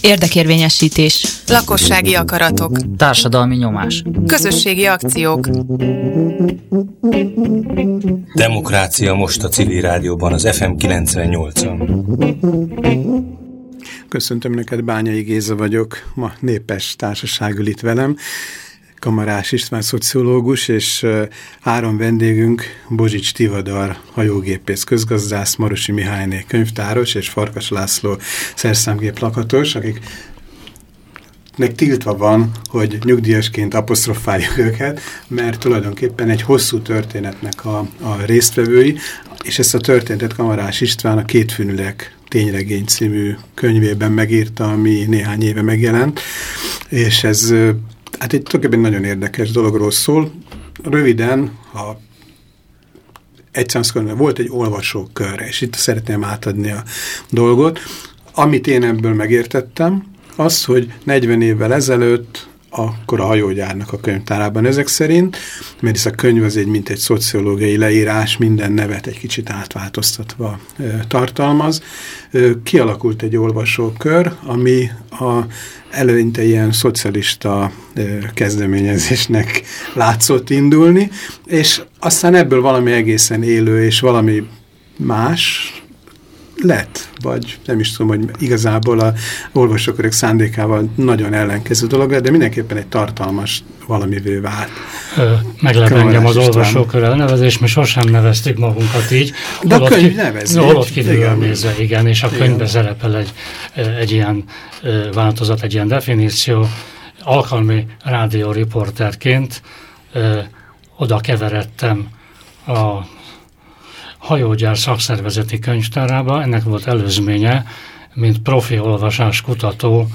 Érdekérvényesítés. Lakossági akaratok. Társadalmi nyomás. Közösségi akciók. Demokrácia most a civil rádióban, az FM 98-on. Köszöntöm neked, Bányai Géza vagyok, ma népes társaság ül itt velem. Kamarás István szociológus, és három vendégünk, Bozsics Tivadar, hajógépész közgazdász, Marosi Mihályné könyvtáros, és Farkas László szerszámgép lakatos, akik nek tiltva van, hogy nyugdíjasként apostrofáljuk őket, mert tulajdonképpen egy hosszú történetnek a, a résztvevői, és ezt a történetet Kamarás István a Kétfűnülek tényregény című könyvében megírta, ami néhány éve megjelent, és ez Hát egy tulajdonképpen nagyon érdekes dologról szól. Röviden, ha egyszerűen volt egy olvasókör, és itt szeretném átadni a dolgot. Amit én ebből megértettem, az, hogy 40 évvel ezelőtt akkor a hajógyárnak a könyvtárában ezek szerint, mert ez a könyv az egy mint egy szociológiai leírás, minden nevet egy kicsit átváltoztatva tartalmaz. Kialakult egy olvasókör, ami a előinte ilyen szocialista kezdeményezésnek látszott indulni, és aztán ebből valami egészen élő és valami más lett, vagy nem is tudom, hogy igazából a olvasókörök szándékával nagyon ellenkező dolog lett, de mindenképpen egy tartalmas valamivé vált. Meglep engem az olvasókör elnevezés, mi sosem neveztük magunkat így. De a könyv nevezi. Holott kívülről nézve, igen, és a igen. könyvben szerepel egy, egy ilyen változat, egy ilyen definíció. Alkalmi rádióriporterként oda keveredtem a hajógyár szakszervezeti könyvtárába. Ennek volt előzménye, mint profi olvasás kutató,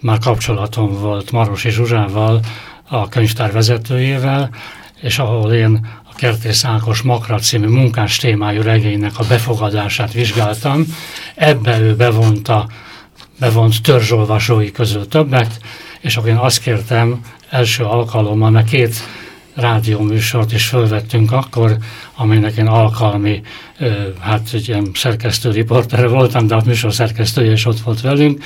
már kapcsolatom volt Marosi Zsuzsával, a könyvtár vezetőjével, és ahol én a Kertész Ákos Makra című munkás témájú regénynek a befogadását vizsgáltam, ebbe ő bevonta, bevont törzsolvasói közül többet, és akkor én azt kértem első alkalommal, mert két rádióműsort is fölvettünk akkor, aminek én alkalmi, hát egy ilyen szerkesztő riporter voltam, de a műsor szerkesztője is ott volt velünk,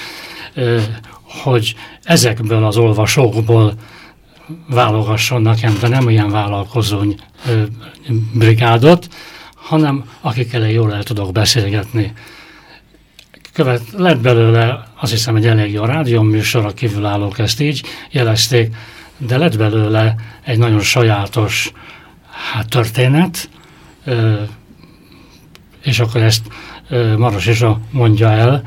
hogy ezekből az olvasókból válogasson nekem, de nem ilyen vállalkozóny brigádot, hanem akikkel jól el tudok beszélgetni. Követ, lett belőle azt hiszem egy elég jó rádióműsor, a kívülállók ezt így jelezték, de lett belőle egy nagyon sajátos hát, történet, és akkor ezt Maros is mondja el,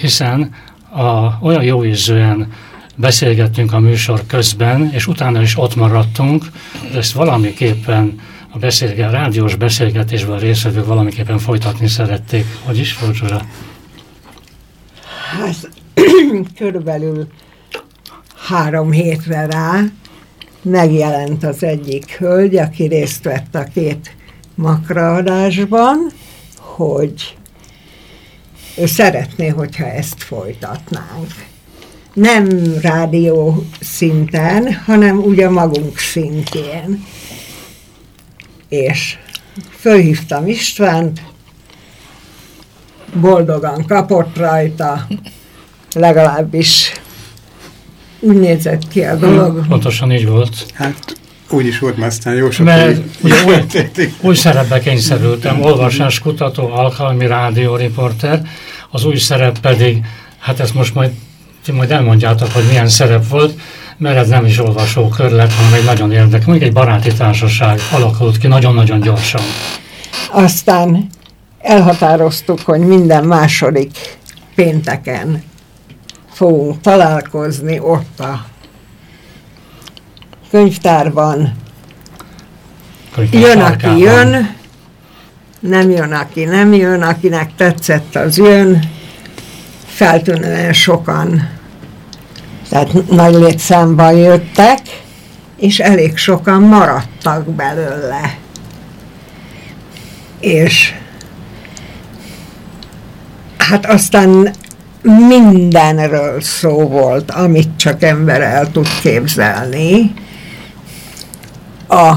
hiszen a, olyan jó ízűen beszélgettünk a műsor közben, és utána is ott maradtunk, de ezt valamiképpen a, beszélge, a rádiós beszélgetésben részvevők valamiképpen folytatni szerették. Hogy is volt? Hát, körülbelül három hétre rá megjelent az egyik hölgy, aki részt vett a két makraadásban, hogy ő szeretné, hogyha ezt folytatnánk. Nem rádió szinten, hanem ugye magunk szintjén. És fölhívtam Istvánt, boldogan kapott rajta, legalábbis úgy nézett ki a dolog. Pontosan így volt. Hát úgy is volt, mert aztán jó sok Mert ugye új, új szerepbe kényszerültem, olvasás kutató, alkalmi rádióriporter, az új szerep pedig, hát ezt most majd, ti majd elmondjátok, hogy milyen szerep volt, mert ez nem is olvasókör lett, hanem egy nagyon érdekes, mondjuk egy baráti társaság alakult ki nagyon-nagyon gyorsan. Aztán elhatároztuk, hogy minden második pénteken fogunk találkozni ott a könyvtárban. Jön, aki jön, nem jön, aki nem jön, akinek tetszett, az jön. Feltűnően sokan, tehát nagy létszámban jöttek, és elég sokan maradtak belőle. És hát aztán mindenről szó volt, amit csak ember el tud képzelni. A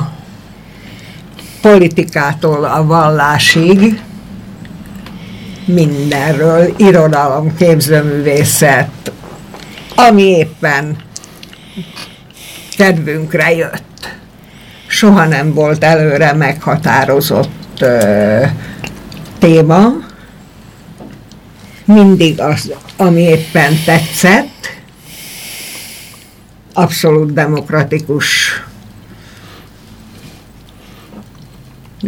politikától a vallásig, mindenről, irodalom, képzőművészet, ami éppen kedvünkre jött. Soha nem volt előre meghatározott ö, téma, mindig az, ami éppen tetszett, abszolút demokratikus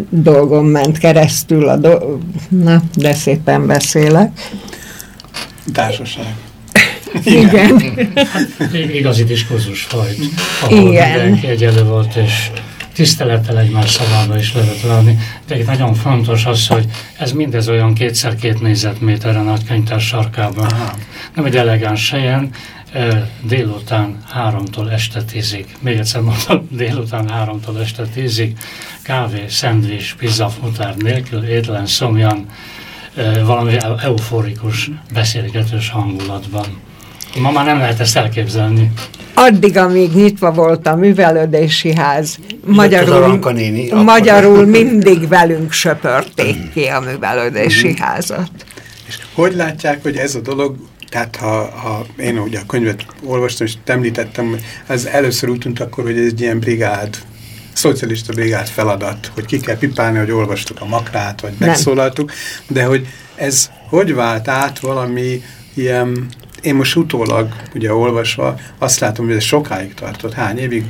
dolgon ment keresztül, a do- na, de szépen beszélek. Társaság. Igen. Igazi diskurzus folyt, ahol Igen. mindenki egyelő volt, és tisztelettel egymás szavába is lehetett venni. De itt nagyon fontos az, hogy ez mindez olyan kétszer két négyzetméterre nagy könyvtár sarkában. Nem egy elegáns helyen, délután háromtól este tízig. Még egyszer mondom, délután háromtól este tízig. Kávé, szendvics, pizza, futár nélkül, étlen, szomjan, valami eu- euforikus, beszélgetős hangulatban. Ma már nem lehet ezt elképzelni. Addig, amíg nyitva volt a művelődési ház, magyarul, néni, magyarul mindig velünk söpörték ki a művelődési Mhm. házat. És hogy látják, hogy ez a dolog, tehát ha, ha én ugye a könyvet olvastam, és említettem, hogy ez először úgy tűnt akkor, hogy ez egy ilyen brigád, szocialista brigád feladat, hogy ki kell pipálni, hogy olvastuk a makrát, vagy Nem. megszólaltuk, de hogy ez hogy vált át valami ilyen, én most utólag ugye olvasva azt látom, hogy ez sokáig tartott. Hány évig?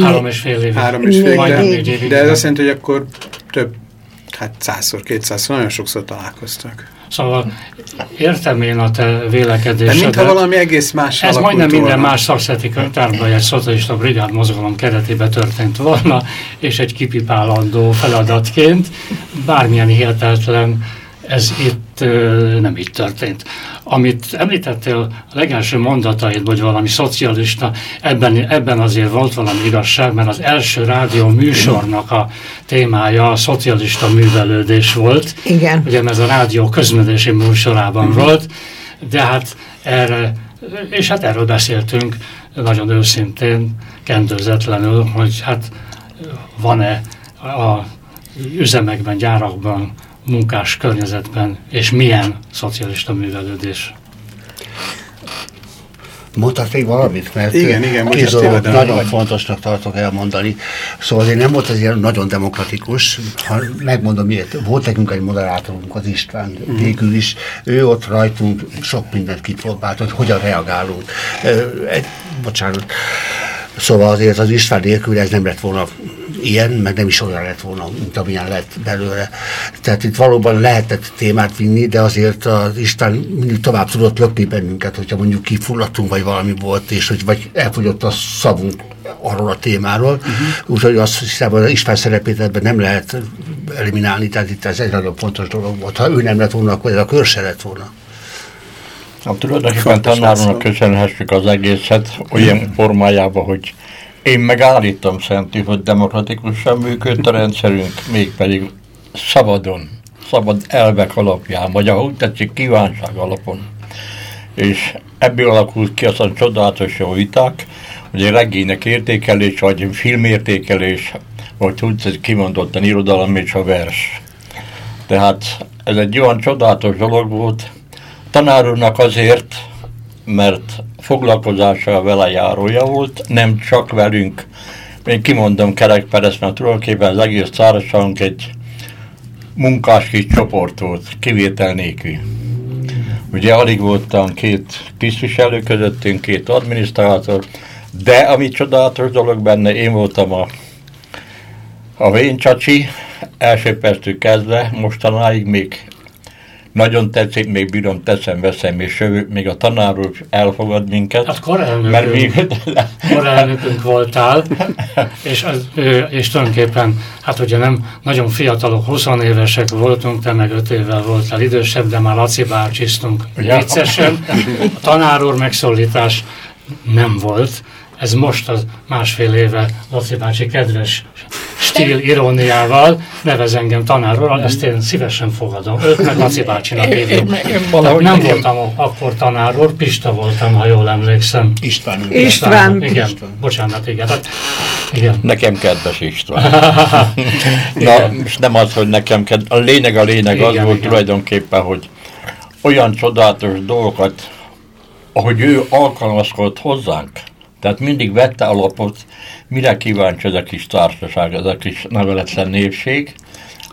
Három és fél évig. Három és fél, de, évig. de ez azt jelenti, hogy akkor több, hát százszor, kétszázszor, nagyon sokszor találkoztak. Szóval értem én a te De vélekedésedet. mintha valami egész más Ez majdnem minden volna. más szakszeti könyvtárban egy szocialista brigád mozgalom keretében történt volna, és egy kipipálandó feladatként bármilyen hihetetlen ez itt nem így történt. Amit említettél, a legelső mondataid, vagy valami szocialista, ebben, ebben azért volt valami igazság, mert az első rádió műsornak a témája a szocialista művelődés volt. Igen. Ugye ez a rádió közművelési műsorában volt, de hát erre, és hát erről beszéltünk nagyon őszintén, kendőzetlenül, hogy hát van-e a üzemekben, gyárakban, munkás környezetben, és milyen szocialista művelődés. Mondhat még valamit, mert Igen, igen, két dolgot nagyon fontosnak tartok elmondani. Szóval azért nem volt ez ilyen nagyon demokratikus, ha megmondom miért. Volt nekünk egy moderátorunk, az István végül is, ő ott rajtunk sok mindent kipróbált, hogy hogyan reagálunk. Egy, bocsánat, Szóval azért az István nélkül ez nem lett volna ilyen, meg nem is olyan lett volna, mint amilyen lett belőle. Tehát itt valóban lehetett témát vinni, de azért az István mindig tovább tudott lökni bennünket, hogyha mondjuk kifulladtunk, vagy valami volt, és hogy vagy elfogyott a szavunk arról a témáról. Uh-huh. Úgyhogy azt hiszem, hogy az István szerepét ebben nem lehet eliminálni, tehát itt ez egy nagyon fontos dolog volt. Ha ő nem lett volna, akkor ez a kör se lett volna. Hát tulajdonképpen lesz. köszönhessük az egészet olyan formájában, hogy én megállítom szenti, hogy demokratikusan működött a rendszerünk, mégpedig szabadon, szabad elvek alapján, vagy ahogy tetszik, kívánság alapon. És ebből alakult ki aztán csodálatos jó viták, hogy regénynek értékelés, vagy filmértékelés, vagy úgy kimondottan irodalom és a vers. Tehát ez egy olyan csodálatos dolog volt, tanár úrnak azért, mert foglalkozása vele járója volt, nem csak velünk. Én kimondom Kerek Perez, mert tulajdonképpen az egész társaságunk egy munkás kis csoport volt, kivétel nélkül. Ugye alig voltam két tisztviselő közöttünk, két adminisztrátor, de ami csodálatos dolog benne, én voltam a, a véncsacsi, első perctől kezdve, mostanáig még nagyon tetszik, még bírom, teszem, veszem, és jövő, még a tanár úr elfogad minket. Hát korelnökünk, mert még, korelnökünk voltál, és, az, és tulajdonképpen, hát ugye nem nagyon fiatalok, 20 évesek voltunk, te meg 5 évvel voltál idősebb, de már Laci bácsisztunk Ja. viccesen. A tanár úr megszólítás nem volt. Ez most az másfél éve Laci bácsi kedves stíl iróniával nevez engem tanárról, ezt én szívesen fogadom. Őt meg Laci bácsinak hívjuk. Nem voltam akkor tanárról, Pista voltam, ha jól emlékszem. István. úr. István. Igen, bocsánat, igen. Hát, igen. Nekem kedves István. Na, most nem az, hogy nekem kedves. A lényeg a lényeg az Igen, volt igen. tulajdonképpen, hogy olyan csodálatos dolgokat, ahogy ő alkalmazkodott hozzánk, tehát mindig vette alapot, mire kíváncsi ez a kis társaság, ez a kis neveletlen népség.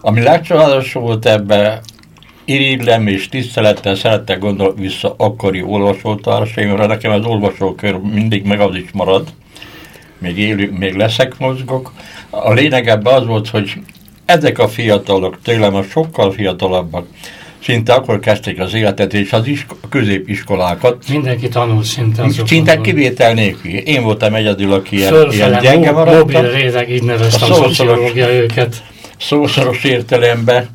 Ami legcsodálatosabb volt ebbe, irigylem és tisztelettel szerettek gondolni vissza akkori olvasótársaimra, nekem az olvasókör mindig meg az is marad, még élő, még leszek, mozgok. A lényeg ebben az volt, hogy ezek a fiatalok, tőlem a sokkal fiatalabbak, szinte akkor kezdték az életet, és az isko- középiskolákat, Mindenki tanult szinte azokon. szinte kivétel nélkül. Én voltam egyedül, aki ilyen, ilyen Fölfele, gyenge mo- mobil réteg, így nevezte A szociológia őket. szószoros értelemben,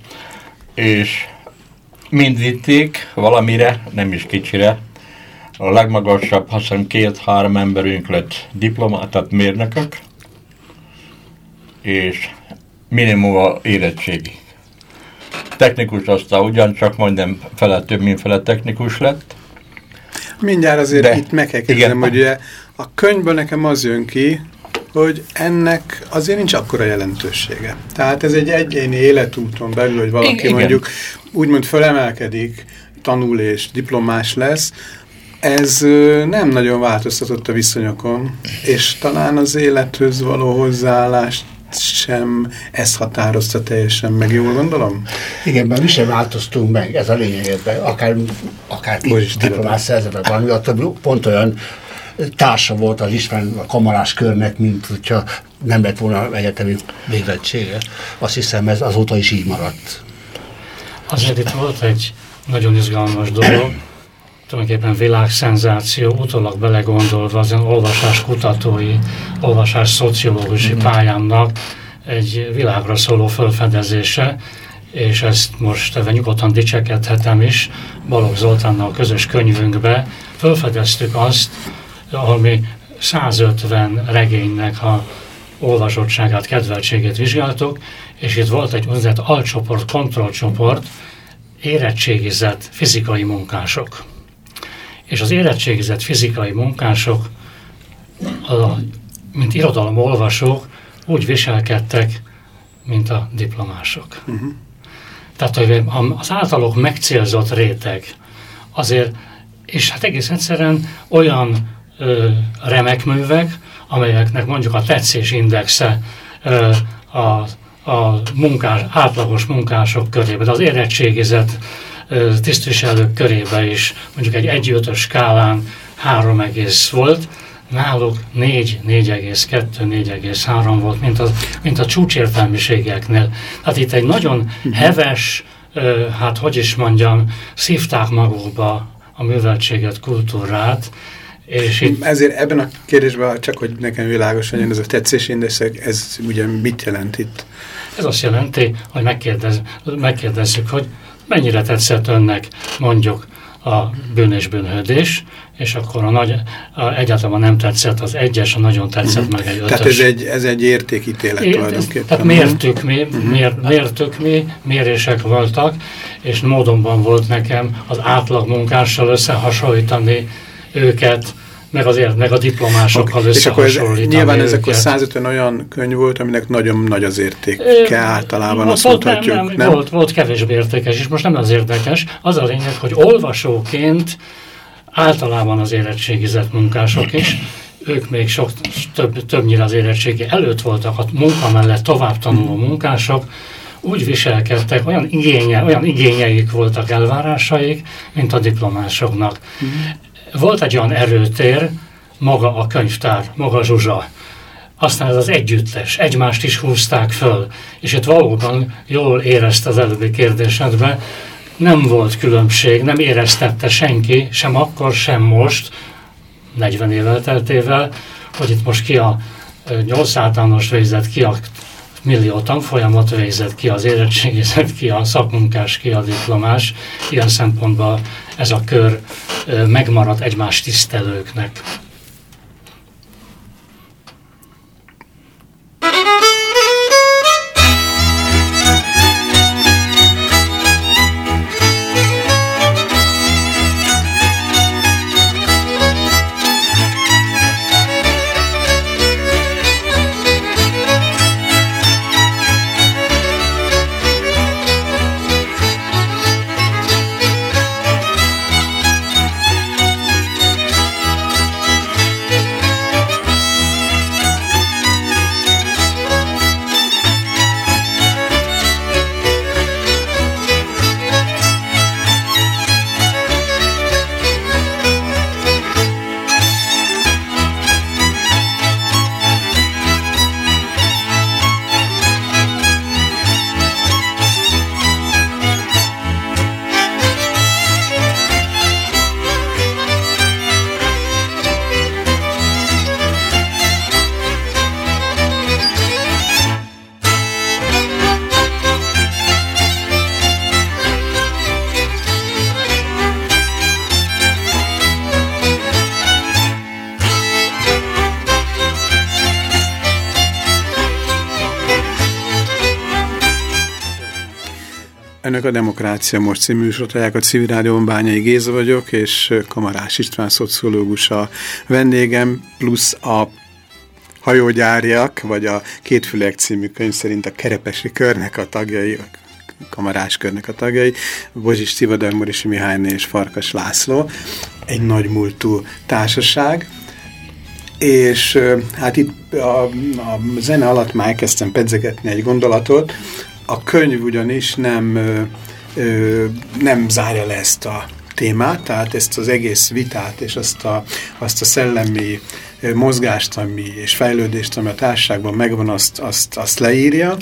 és mind vitték valamire, nem is kicsire. A legmagasabb, azt hiszem két-három emberünk lett diplomát, tehát mérnökök, és minimum a érettségi. Technikus aztán ugyancsak majdnem fele több, mint fele technikus lett. Mindjárt azért De- itt meg kell igen. kérdezni, hogy ugye a könyvből nekem az jön ki, hogy ennek azért nincs akkora jelentősége. Tehát ez egy egyéni életúton belül, hogy valaki Igen. mondjuk úgymond fölemelkedik, tanul és diplomás lesz, ez nem nagyon változtatott a viszonyokon, és talán az élethöz való hozzáállást sem ez határozta teljesen meg, jól gondolom? Igen, mert mi sem változtunk meg, ez a lényeg ebben. Akár, akár diplomás vagy valami, a többi pont olyan társa volt az István a kamarás körnek, mint hogyha nem lett volna egyetemi végzettsége. Azt hiszem, ez azóta is így maradt. Azért itt volt egy nagyon izgalmas dolog, tulajdonképpen világszenzáció, utólag belegondolva az olvasás kutatói, olvasás szociológusi pályámnak egy világra szóló felfedezése, és ezt most ebben nyugodtan dicsekedhetem is, Balogh Zoltánnal közös könyvünkbe felfedeztük azt, ahol mi 150 regénynek a olvasottságát, kedveltségét vizsgáltuk, és itt volt egy úgynevezett alcsoport, kontrollcsoport, érettségizett fizikai munkások. És az érettségizett fizikai munkások, a, mint irodalomolvasók, úgy viselkedtek, mint a diplomások. Uh-huh. Tehát, hogy az általuk megcélzott réteg azért, és hát egész egyszerűen olyan ö, remek művek, amelyeknek mondjuk a tetszés indexe ö, a, a munkás, átlagos munkások körében, de az érettségizett tisztviselők körében is mondjuk egy 1 5 skálán 3 egész volt, náluk 4, 4,2, 4,3 volt, mint a, mint a csúcsértelmiségeknél. Hát itt egy nagyon heves, ö, hát hogy is mondjam, szívták magukba a műveltséget, kultúrát, és itt Ezért ebben a kérdésben, csak hogy nekem világos legyen, ez a tetszésindex, ez ugye mit jelent itt? Ez azt jelenti, hogy megkérdez, megkérdezzük, hogy mennyire tetszett önnek mondjuk a bűn és bűnhődés, és akkor a nagy, a, egyáltalán nem tetszett az egyes, a nagyon tetszett meg egy ötös. Tehát ez egy, ez egy értékítélet É, tulajdonképpen. Tehát mértük mi, mér, mértük mi, mérések voltak, és módonban volt nekem az átlag munkással összehasonlítani őket, meg azért, meg a diplomásokkal Okay. És akkor ez, nyilván ez akkor 150 olyan könyv volt, aminek nagyon nagy az értéke általában, azt volt, mondhatjuk. nem, nem, Volt, volt kevésbé értékes, és most nem az érdekes. Az a lényeg, hogy olvasóként általában az érettségizett munkások is, ők még sok, több, többnyire az érettségi előtt voltak, a munka mellett tovább tanuló munkások, úgy viselkedtek, olyan, igénye, olyan igényeik voltak, elvárásaik, mint a diplomásoknak. Volt egy olyan erőtér, maga a könyvtár, maga Zsuzsa, aztán ez az együttes, egymást is húzták föl, és itt valóban jól érezte az előbbi kérdésedbe, nem volt különbség, nem éreztette senki, sem akkor, sem most, 40 év elteltével, hogy itt most ki a ö, nyolc általános végzett, ki a millió tanfolyamot végzett, ki az érettségizett, ki a szakmunkás, ki a diplomás. Ilyen szempontból ez a kör megmaradt egymás tisztelőknek. Demokrácia Most című műsorolják a Civil Rádióban Bányai Géza vagyok, és Kamarás István szociológus a vendégem, plusz a hajógyárjak, vagy a Kétfülek című könyv szerint a Kerepesi körnek a tagjai, a kamarás körnek a tagjai, Bozsis Tivadar, Morisi Mihályné és Farkas László, egy nagy múltú társaság, és hát itt a, a zene alatt már elkezdtem pedzegetni egy gondolatot, a könyv ugyanis nem, ö, nem zárja le ezt a témát, tehát ezt az egész vitát és azt a, azt a szellemi mozgást ami, és fejlődést, ami a társaságban megvan, azt, azt, azt leírja,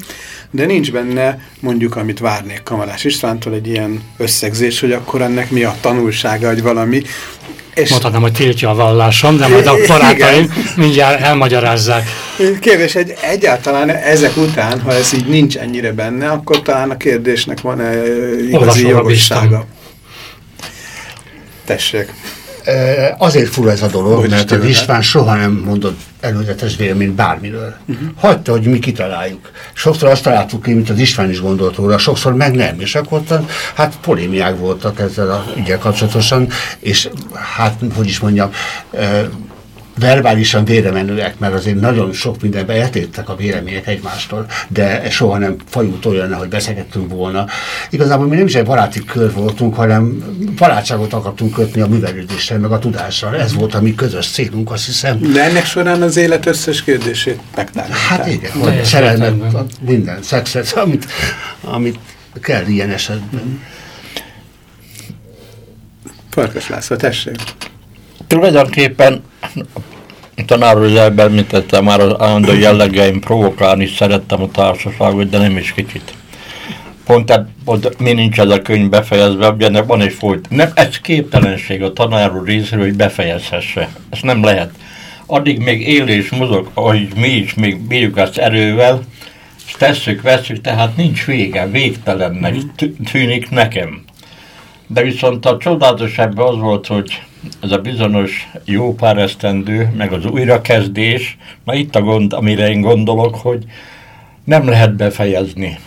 de nincs benne mondjuk, amit várnék Kamarás Istvántól, egy ilyen összegzés, hogy akkor ennek mi a tanulsága, vagy valami. És Mondhatnám, hogy tiltja a vallásom, de majd a barátaim igen. mindjárt elmagyarázzák. Kérdés, egy, egyáltalán ezek után, ha ez így nincs ennyire benne, akkor talán a kérdésnek van-e igazi jogossága. Tessék. Azért fura ez a dolog, hogy mert az István soha nem mondott előzetes véleményt bármiről. Uh -huh. Hagyta, hogy mi kitaláljuk. Sokszor azt találtuk ki, mint az István is gondolt róla, sokszor meg nem. És akkor hát polémiák voltak ezzel a ügyel kapcsolatosan, és hát, hogy is mondjam, verbálisan véremenőek, mert azért nagyon sok mindenben eltértek a vélemények egymástól, de soha nem fajult olyan, hogy beszélgettünk volna. Igazából mi nem is egy baráti kör voltunk, hanem barátságot akartunk kötni a művelődéssel, meg a tudással. Ez volt a mi közös célunk, azt hiszem. De ennek során az élet összes kérdését megtárgyalták. Hát igen, hogy szerelmet, minden szexet, amit, amit kell ilyen esetben. Farkas László, tessék! Tulajdonképpen tanárul az elbermítette már az állandó jellegeim provokálni szerettem a társaságot, de nem is kicsit. Pont ebb, mi nincs ez a könyv befejezve, ugye van egy folyt. Nem, ez képtelenség a tanárul részéről, hogy befejezhesse. Ez nem lehet. Addig még él és mozog, ahogy mi is még bírjuk ezt erővel, és tesszük, veszük, tehát nincs vége, végtelennek tűnik nekem. De viszont a csodálatos ebben az volt, hogy ez a bizonyos jó pár esztendő, meg az újrakezdés, na itt a gond, amire én gondolok, hogy nem lehet befejezni.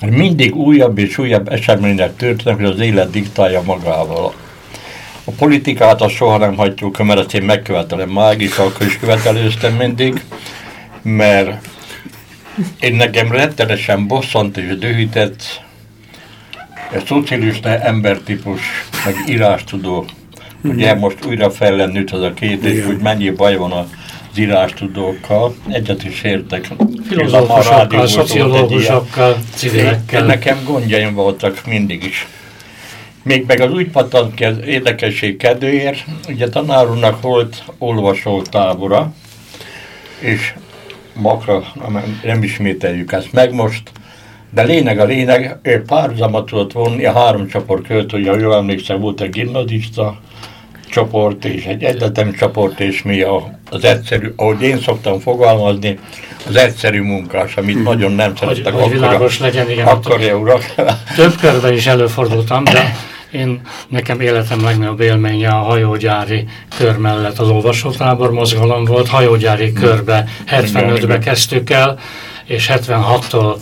Mert mindig újabb és újabb események történnek, hogy az élet diktálja magával. A politikát azt soha nem hagyjuk, mert ezt én megkövetelem, mág is, akkor is követelőztem mindig, mert én nekem rettenesen bosszant és dühített egy szocialista embertípus, meg írástudó Ugye most újra fellennült az a kérdés, hogy mennyi baj van az írástudókkal, egyet is értek. Filozófusokkal, szociológusokkal, civilekkel. Nekem gondjaim voltak mindig is. Még meg az úgy az érdekesség kedvéért, ugye tanárunknak volt olvasótábora, és makra nem ismételjük ezt meg most, de lényeg a lényeg, párhuzamot tudott vonni a három csoport költ, hogy ha jól emlékszem, volt egy gimnazista, csoport és egy egyetem csoport, és mi a, az egyszerű, ahogy én szoktam fogalmazni, az egyszerű munkás, amit hmm. nagyon nem szeretek. Hogy, hogy világos legyen, igen. Akarja, urak. Több körben is előfordultam, de én, nekem életem legnagyobb élménye a hajógyári kör mellett az olvasótábor mozgalom volt. Hajógyári körbe 75-be kezdtük el, és 76-tól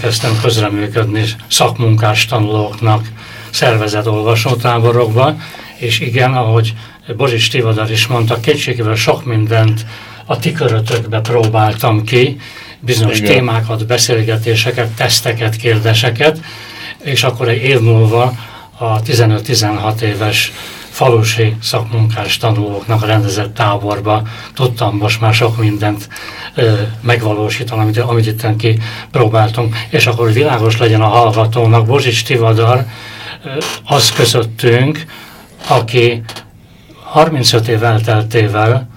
kezdtem közreműködni szakmunkás tanulóknak szervezett olvasótáborokban, és igen, ahogy Boris Tivadar is mondta, kétségével sok mindent a ti körötökbe próbáltam ki, bizonyos igen. témákat, beszélgetéseket, teszteket, kérdéseket, és akkor egy év múlva a 15-16 éves falusi szakmunkás tanulóknak rendezett táborba tudtam most már sok mindent ö, megvalósítani, amit, amit itt ki próbáltunk, és akkor világos legyen a hallgatónak, Bozsics Tivadar ö, az közöttünk, aki 35 év elteltével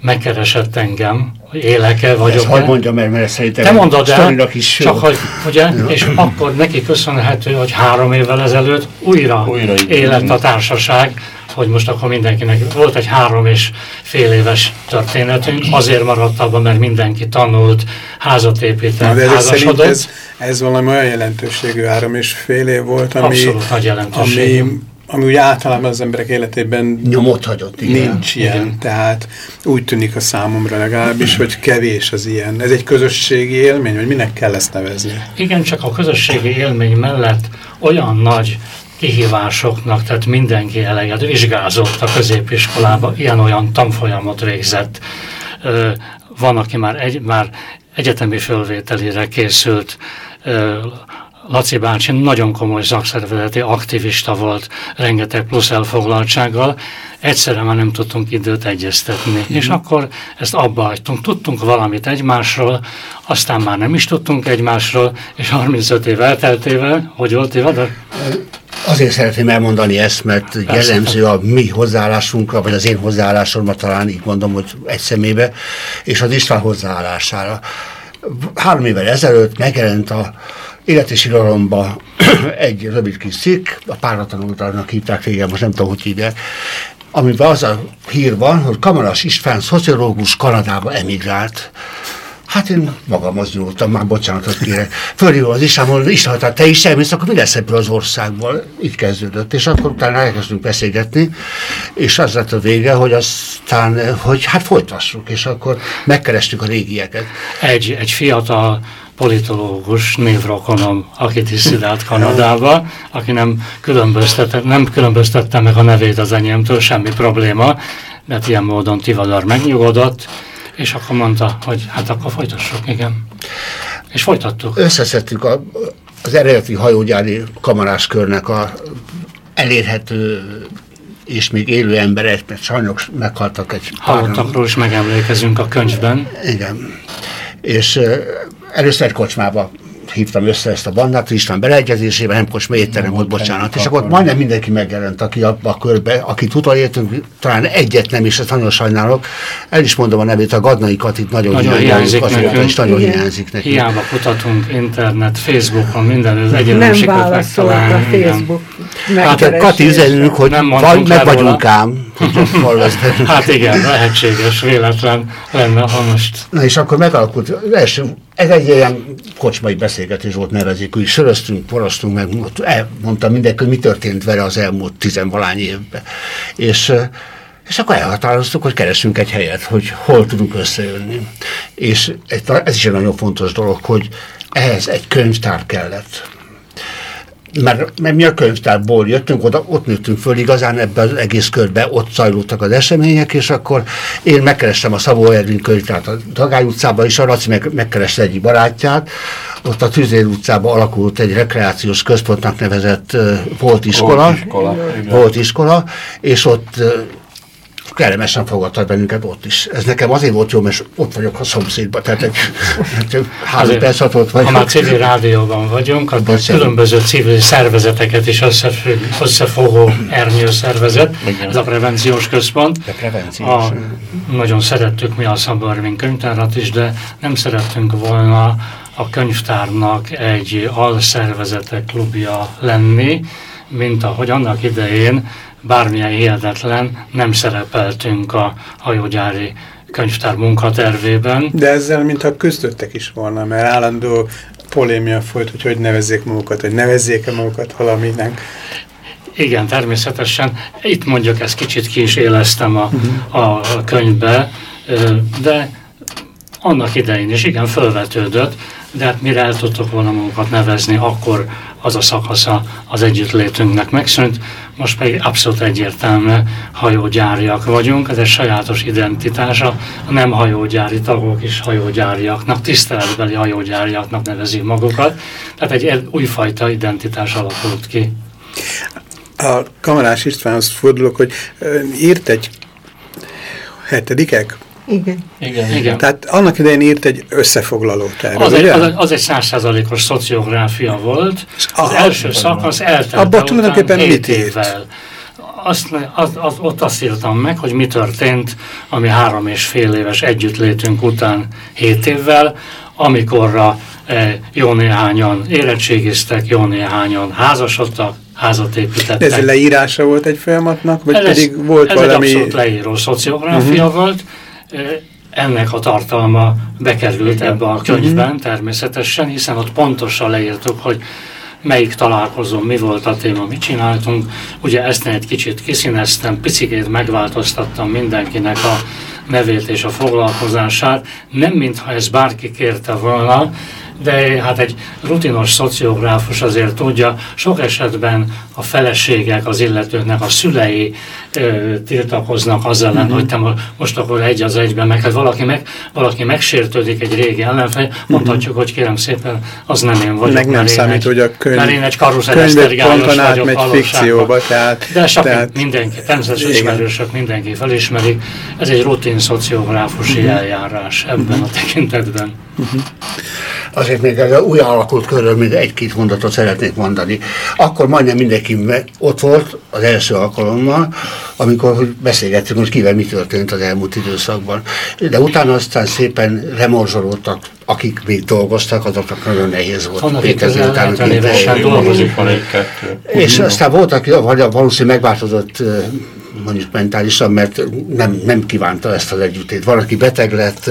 megkeresett engem, hogy élek-e, vagyok Ezt mondjam el, mert szerintem Te mondod el, is csak hogy, ugye, és akkor neki köszönhető, hogy három évvel ezelőtt újra, újra élet a társaság, hogy most akkor mindenkinek volt egy három és fél éves történetünk, azért maradt abban, mert mindenki tanult, házat épített, Na, házasodott. Ez, ez valami olyan jelentőségű három és fél év volt, ami, Abszolút nagy ami ami úgy általában az emberek életében Nyomot hagyott, igen. nincs ilyen. Igen. Tehát úgy tűnik a számomra legalábbis, hogy kevés az ilyen. Ez egy közösségi élmény, vagy minek kell ezt nevezni? Igen, csak a közösségi élmény mellett olyan nagy kihívásoknak, tehát mindenki eleget vizsgázott a középiskolába, ilyen-olyan tanfolyamot végzett. Van, aki már, egy, már egyetemi fölvételére készült, Laci bácsi nagyon komoly szakszervezeti aktivista volt, rengeteg plusz elfoglaltsággal, egyszerre már nem tudtunk időt egyeztetni. Mm. És akkor ezt abba hagytunk. Tudtunk valamit egymásról, aztán már nem is tudtunk egymásról, és 35 év elteltével, hogy volt Ivadar? Azért szeretném elmondani ezt, mert Persze. jellemző a mi hozzáállásunkra, vagy az én hozzáállásomra, talán így mondom, hogy egy szemébe, és az István hozzáállására. Három évvel ezelőtt megjelent a életési irodalomba egy rövid kis cikk, a páratlanultának hívták régen, most nem tudom, hogy hívják, amiben az a hír van, hogy Kamaras István szociológus Kanadába emigrált. Hát én magam az nyúltam, már bocsánatot kérek. Fölhívom az István, István, hát te is elmész, akkor mi lesz ebből az országból? Így kezdődött. És akkor utána elkezdtünk beszélgetni, és az lett a vége, hogy aztán, hogy hát folytassuk, és akkor megkerestük a régieket. Egy, egy fiatal politológus, névrokonom, aki diszidált Kanadába, aki nem különböztette, nem különböztette meg a nevét az enyémtől, semmi probléma, mert ilyen módon Tivadar megnyugodott, és akkor mondta, hogy hát akkor folytassuk, igen. És folytattuk. Összeszedtük a, az eredeti hajógyári kamaráskörnek a elérhető és még élő emberek, mert sajnos meghaltak egy. Halottakról is megemlékezünk a könyvben. Igen. És először egy kocsmába hívtam össze ezt a bandát, István beleegyezésében, nem kocsma étterem volt, bocsánat, és akkor majdnem mindenki megjelent, aki abba a körbe, akit utolértünk, talán egyet nem, és ezt nagyon sajnálok. El is mondom a nevét, a Gadnai Katit nagyon, nagyon hiányzik nekünk. És nagyon hiányzik nekünk. Hiába kutatunk internet, Facebookon, minden, az egyre nem válaszolt a Facebook. Hát Kati üzenünk, hogy nem vagy, meg vagyunk ám. Hát igen, lehetséges, véletlen lenne, ha most... Na és akkor megalakult, első, ez egy ilyen kocsmai beszélgetés volt nevezik, hogy söröztünk, poroztunk meg, elmondtam mindenki, hogy mi történt vele az elmúlt tizenvalány évben. És és akkor elhatároztuk, hogy keresünk egy helyet, hogy hol tudunk összejönni. És ez is egy nagyon fontos dolog, hogy ehhez egy könyvtár kellett mert, mert mi a könyvtárból jöttünk, oda, ott nőttünk föl igazán ebben az egész körbe, ott zajlottak az események, és akkor én megkerestem a Szabó Ervin könyvtárt a Dagály utcában, és a Raci meg, megkereste egyik barátját, ott a Tüzér utcában alakult egy rekreációs központnak nevezett uh, volt iskola, volt iskola, volt iskola és ott uh, kellemesen fogadtak bennünket ott is. Ez nekem azért volt jó, mert ott vagyok a szomszédban, tehát egy, egy három perc ott vagyok. Ha már civil rádióban vagyunk, akkor különböző civil szervezeteket is összefügg, összefogó ernyő szervezet, Igen. ez a prevenciós központ. A prevenciós. A, nagyon szerettük mi a Szabarvin könyvtárat is, de nem szerettünk volna a könyvtárnak egy alszervezetek klubja lenni, mint ahogy annak idején bármilyen hihetetlen, nem szerepeltünk a hajógyári könyvtár munkatervében. De ezzel mintha küzdöttek is volna, mert állandó polémia folyt, hogy hogy nevezzék magukat, hogy nevezzék-e magukat valaminek. Igen, természetesen. Itt mondjuk ezt kicsit ki is éleztem a, uh-huh. a könyvbe, de annak idején is igen, fölvetődött, de hát mire el tudtok volna magukat nevezni, akkor az a szakasza az együttlétünknek megszűnt, most pedig abszolút egyértelmű hajógyáriak vagyunk, ez egy sajátos identitása, a nem hajógyári tagok is hajógyáriaknak, tiszteletbeli hajógyáriaknak nevezik magukat, tehát egy újfajta identitás alakult ki. A Kamarás Istvánhoz fordulok, hogy írt egy hetedikek, igen. Igen, igen. Tehát annak idején írt egy összefoglalót erről, az, egy, az, az egy százszázalékos szociográfia volt. Az a, első szakasz eltelt Abban tulajdonképpen mit évvel. Azt, az, az, ott azt írtam meg, hogy mi történt, ami három és fél éves együttlétünk után hét évvel, amikorra e, jó néhányan érettségiztek, jó néhányan házasodtak, házat építettek. Ez leírása volt egy folyamatnak, vagy ez, pedig volt ez valami... Ez egy abszolút leíró szociográfia uh mhm. -huh. volt, ennek a tartalma bekerült Igen. ebbe a könyvben természetesen, hiszen ott pontosan leírtuk, hogy melyik találkozó, mi volt a téma, mit csináltunk. Ugye ezt egy kicsit kiszíneztem, picikét megváltoztattam mindenkinek a nevét és a foglalkozását. Nem mintha ez bárki kérte volna, de hát egy rutinos szociográfus azért tudja, sok esetben a feleségek, az illetőknek a szülei ö, tiltakoznak az ellen, mm-hmm. hogy te most akkor egy az egyben, meg hát valaki, meg, valaki megsértődik egy régi ellenfej, mhm. mondhatjuk, hogy kérem szépen, az nem én vagyok. Meg nem számít, egy, hogy a könyv, mert én egy ponton átmegy fikcióba, tehát... De csak tehát, mindenki, természetesen ismerősök, mindenki felismeri. Ez egy rutin szociográfusi mm-hmm. eljárás ebben a tekintetben. Uh-huh. Azért még ez a új alakult körül még egy-két mondatot szeretnék mondani. Akkor majdnem mindenki ott volt az első alkalommal, amikor beszélgettünk, hogy kivel mi történt az elmúlt időszakban. De utána aztán szépen remorzsolódtak, akik még dolgoztak, azoknak nagyon nehéz volt. Vannak évesen dolgozik, van egy-kettő. És aztán voltak, valószínűleg megváltozott mondjuk mentálisan, mert nem, nem kívánta ezt az együttét. Valaki beteg lett,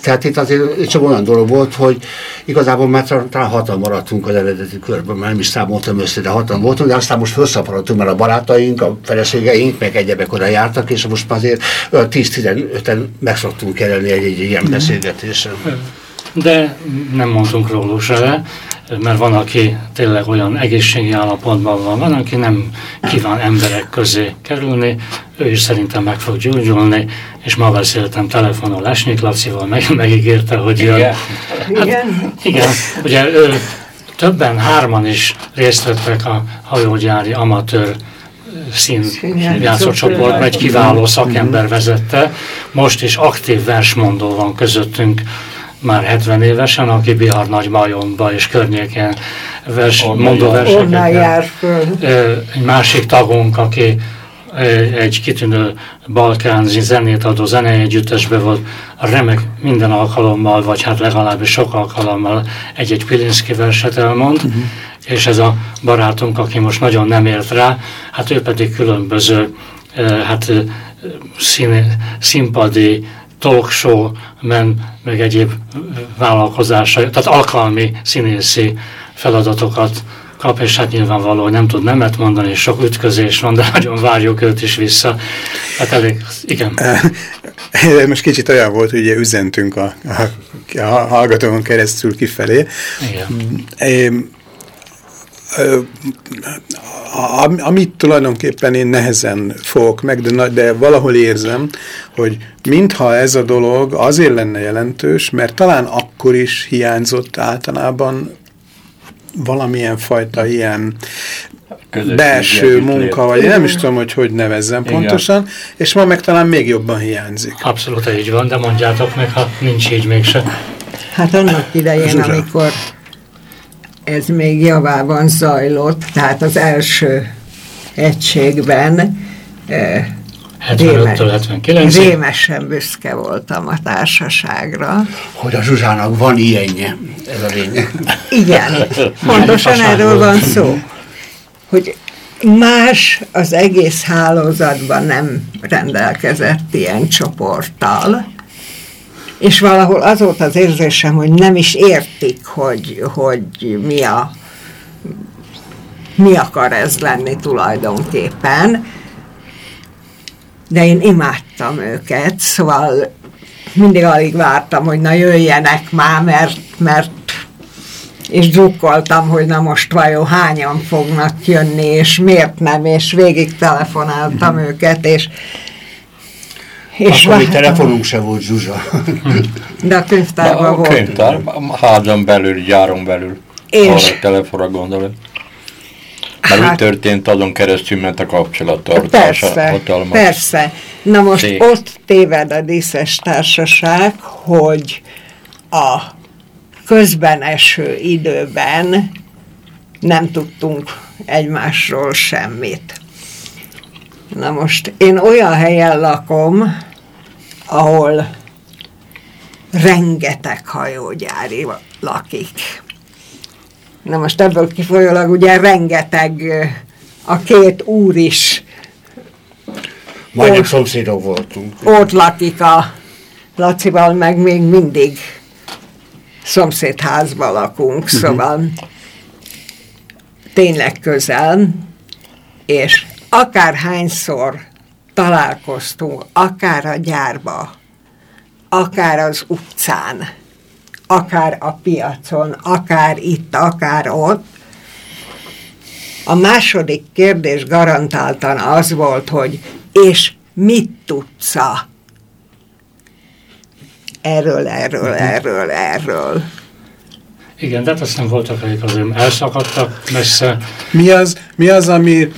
tehát itt azért csak olyan dolog volt, hogy igazából már talán hatan maradtunk az eredeti körben, már nem is számoltam össze, de hatan voltunk, de aztán most felszaporodtunk, mert a barátaink, a feleségeink, meg egyebek oda jártak, és most már azért 10-15-en meg szoktunk kerülni egy, egy ilyen beszélgetésen. De nem mondtunk róluk se, mert van, aki tényleg olyan egészségi állapotban van, van, aki nem kíván emberek közé kerülni, ő is szerintem meg fog gyógyulni, és ma beszéltem telefonon Lesnyik Lacival, meg, megígérte, hogy igen. jön. Hát, igen. igen, ugye ő, többen, hárman is részt vettek a hajógyári amatőr szín játszócsoportban, egy kiváló szakember vezette, most is aktív versmondó van közöttünk, már 70 évesen, aki Bihar Nagy Majomba és környékén vers, mondó verseket. Egy másik tagunk, aki egy kitűnő balkán zenét adó zenei együttesbe volt, a remek minden alkalommal, vagy hát legalábbis sok alkalommal egy-egy Pilinszki verset elmond, uh-huh. és ez a barátunk, aki most nagyon nem ért rá, hát ő pedig különböző hát szín, színpadi talk show, men, meg egyéb vállalkozásai, tehát alkalmi színészi feladatokat kap, és hát nyilvánvaló, nem tud nemet mondani, és sok ütközés van, de nagyon várjuk őt is vissza. Hát elég, igen. Most kicsit olyan volt, hogy ugye üzentünk a, a, a hallgatóon keresztül kifelé. Igen amit tulajdonképpen én nehezen fogok meg, de, de valahol érzem, hogy mintha ez a dolog azért lenne jelentős, mert talán akkor is hiányzott általában valamilyen fajta ilyen belső munka, vagy nem is tudom, hogy hogy nevezzem Igen. pontosan, és ma meg talán még jobban hiányzik. Abszolút így van, de mondjátok meg, ha nincs így mégsem. Hát annak idején, Zsuzsa. amikor ez még javában zajlott, tehát az első egységben eh, rémes, rémesen büszke voltam a társaságra. Hogy a Zsuzsának van ilyenje, ez a lényeg. Igen, pontosan erről van szó, hogy más az egész hálózatban nem rendelkezett ilyen csoporttal, és valahol az volt az érzésem, hogy nem is értik, hogy, hogy mi, a, mi akar ez lenni tulajdonképpen. De én imádtam őket, szóval mindig alig vártam, hogy na jöjjenek már, mert, mert és drukkoltam, hogy na most vajon hányan fognak jönni, és miért nem, és végig telefonáltam mm -hmm. őket, és és Akkor még telefonunk se volt, Zsuzsa. De a könyvtárban volt. A könyvtár, házon belül, gyáron belül. És... Arra telefonra gondolod. Mert hát, úgy történt, azon keresztül ment a kapcsolattartás. Persze, hatalmas persze. Na most Szék. ott téved a díszes társaság, hogy a közben eső időben nem tudtunk egymásról semmit. Na most én olyan helyen lakom, ahol rengeteg hajógyári lakik. Na most ebből kifolyólag ugye rengeteg a két úr is Majdnem szomszédok voltunk. Ott lakik a Lacival, meg még mindig szomszédházban lakunk, uh mhm. -huh. szóval tényleg közel, és akárhányszor találkoztunk, akár a gyárba, akár az utcán, akár a piacon, akár itt, akár ott, a második kérdés garantáltan az volt, hogy és mit tudsz -a? erről, erről, erről, erről. Igen, de hát aztán voltak, akik azért elszakadtak messze. Mi az, mi az ami,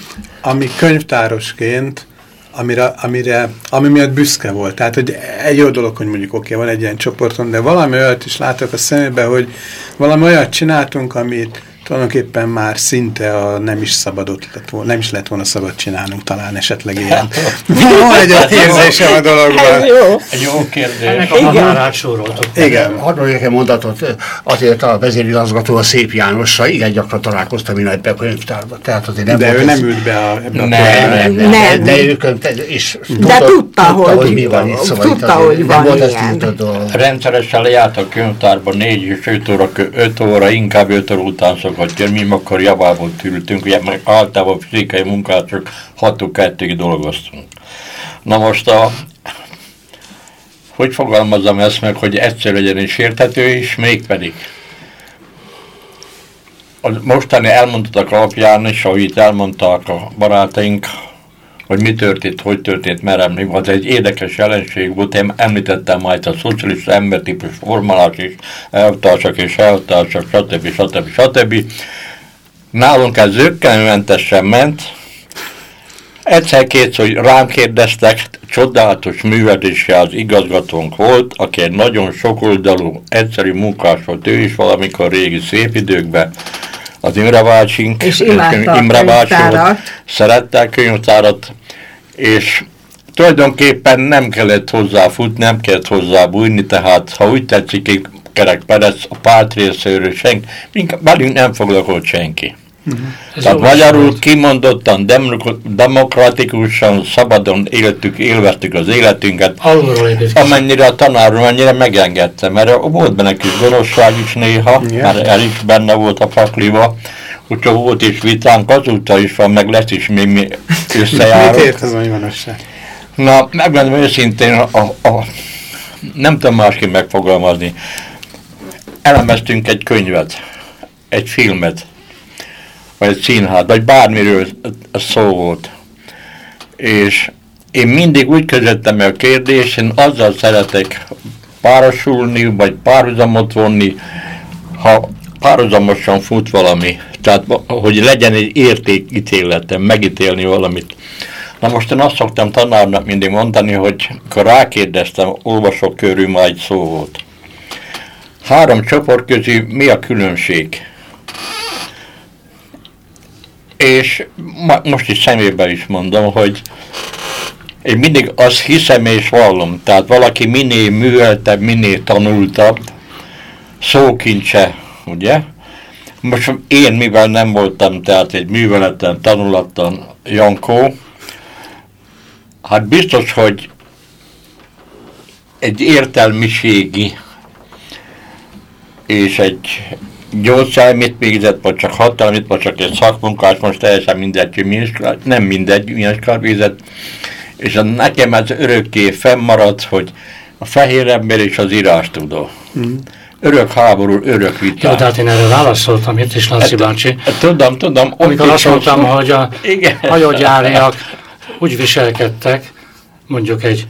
ami könyvtárosként, amire, amire, ami miatt büszke volt? Tehát, hogy egy jó dolog, hogy mondjuk oké, okay, van egy ilyen csoporton, de valami olyat is látok a szemébe, hogy valami olyat csináltunk, amit tulajdonképpen már szinte a nem is szabadott lett volna, nem is lett volna szabad csinálnunk talán esetleg ilyen. Van egy olyan érzésem a dologban. jó. Egy jó kérdés. Ennek a határát soroltuk. Igen. Hadd mondjak egy mondatot, azért a vezérigazgató a Szép Jánossal igen gyakran találkoztam én ebbe a könyvtárba. Tehát azért nem De volt ő nem ült be a, ebbe a Nem, programba. nem, nem, Nem. nem, de ő könyvte, és De tudta, hogy- hogy mi van itt, szóval tudta, hogy nem van volt ez ilyen. Rendszeresen lejárt a könyvtárban 4 és 5 óra, 5 óra, inkább 5 óra után szokott jönni, mi akkor javából ültünk, ugye meg általában fizikai munkások 6 2 dolgoztunk. Na most a hogy fogalmazom ezt meg, hogy egyszer legyen és érthető is, mégpedig a mostani elmondottak alapján is, ahogy itt elmondták a barátaink, hogy mi történt, hogy történt, merem, mi az egy érdekes jelenség volt, én említettem majd a szocialista embertípus formálás és elvtársak és elvtársak, stb. stb. stb. Nálunk ez zöggenőmentesen ment, Egyszer-kétszer, hogy rám kérdeztek, csodálatos művelése az igazgatónk volt, aki egy nagyon sokoldalú, egyszerű munkás volt, ő is valamikor régi szép időkben, az Imre bácsink, És imádta Imre bácsi volt, könyvtárat. szerette a könyvtárat, és tulajdonképpen nem kellett hozzá futni, nem kellett hozzá bújni, tehát ha úgy tetszik, kerek Perec, a párt részéről senki, velünk nem foglalkozott senki. Ez Tehát jó magyarul volt. kimondottan, demok- demokratikusan, szabadon éltük, élveztük az életünket, amennyire a tanár úr mennyire megengedte, mert volt benne kis gonoszság is néha, Igen. mert el is benne volt a pakliba, úgyhogy volt is vitánk, azóta is van, meg lesz is még mi Mit összejárunk. ért az a? Na, megmondom őszintén, a, a, nem tudom másképp megfogalmazni. Elemeztünk egy könyvet, egy filmet, vagy egy színház, vagy bármiről szó volt. És én mindig úgy közöttem meg a kérdést, én azzal szeretek párosulni, vagy párhuzamot vonni, ha párhuzamosan fut valami. Tehát, hogy legyen egy értékítéletem, megítélni valamit. Na most én azt szoktam tanárnak mindig mondani, hogy akkor rákérdeztem, olvasók körül már egy szó volt. Három csoport közül mi a különbség? És ma, most is szemébe is mondom, hogy én mindig azt hiszem és vallom, tehát valaki minél műveltebb, minél tanultabb, szókincse, ugye? Most én, mivel nem voltam, tehát egy műveleten, tanulatlan Jankó, hát biztos, hogy egy értelmiségi és egy gyógyszermit végzett, vagy csak hatalmit, vagy csak egy szakmunkás, most teljesen mindegy, hogy milyen iskolát, nem mindegy, milyen iskolát végzett, és a, nekem ez örökké fennmaradt, hogy a fehér ember és az írástudó. Mm. Örök háború, örök Jó, viták. de hát én erre válaszoltam itt is, Laci bácsi. Hát, tudom, tudom. Amikor azt mondtam, szó- hogy a hajógyáriak úgy viselkedtek, mondjuk egy,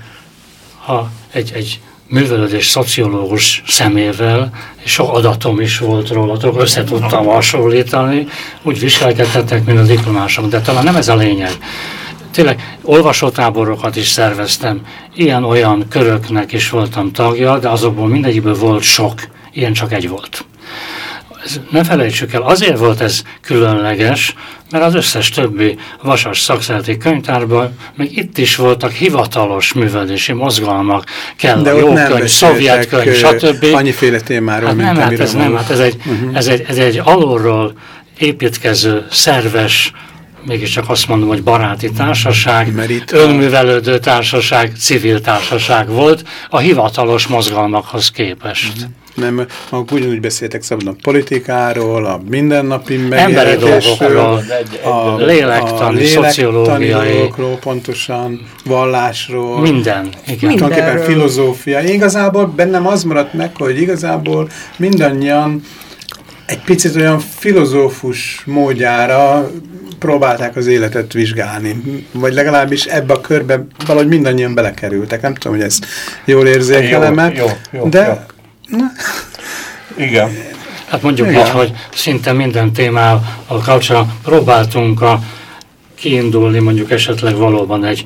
ha egy, egy művelődés szociológus szemével, és sok adatom is volt rólatok, össze tudtam hasonlítani, úgy viselkedtek, mint a diplomások, de talán nem ez a lényeg. Tényleg olvasótáborokat is szerveztem, ilyen-olyan köröknek is voltam tagja, de azokból mindegyikből volt sok, ilyen csak egy volt ne felejtsük el, azért volt ez különleges, mert az összes többi vasas szakszereti könyvtárban, még itt is voltak hivatalos művelési mozgalmak, kell De a jó könyv, szovjet könyv, stb. annyiféle témáról, Hát mint nem, hát ez nem, hát ez egy, Mhm. ez, egy, ez egy alulról építkező, szerves mégiscsak azt mondom, hogy baráti társaság, Mert önművelődő társaság, civil társaság volt a hivatalos mozgalmakhoz képest. Mm -hmm nem, maguk ugyanúgy beszéltek szabadon politikáról, a mindennapi Emberi dolgokról, a, a lélektani, a szociológiai dolgokról, pontosan vallásról. Minden, igen. Tulajdonképpen filozófia. Igazából bennem az maradt meg, hogy igazából mindannyian egy picit olyan filozófus módjára próbálták az életet vizsgálni, vagy legalábbis ebbe a körbe valahogy mindannyian belekerültek. Nem tudom, hogy ezt jól érzékelem-e, de jó igen. Hát mondjuk Igen. így, hogy szinte minden témával kapcsolatban próbáltunk a, kiindulni mondjuk esetleg valóban egy,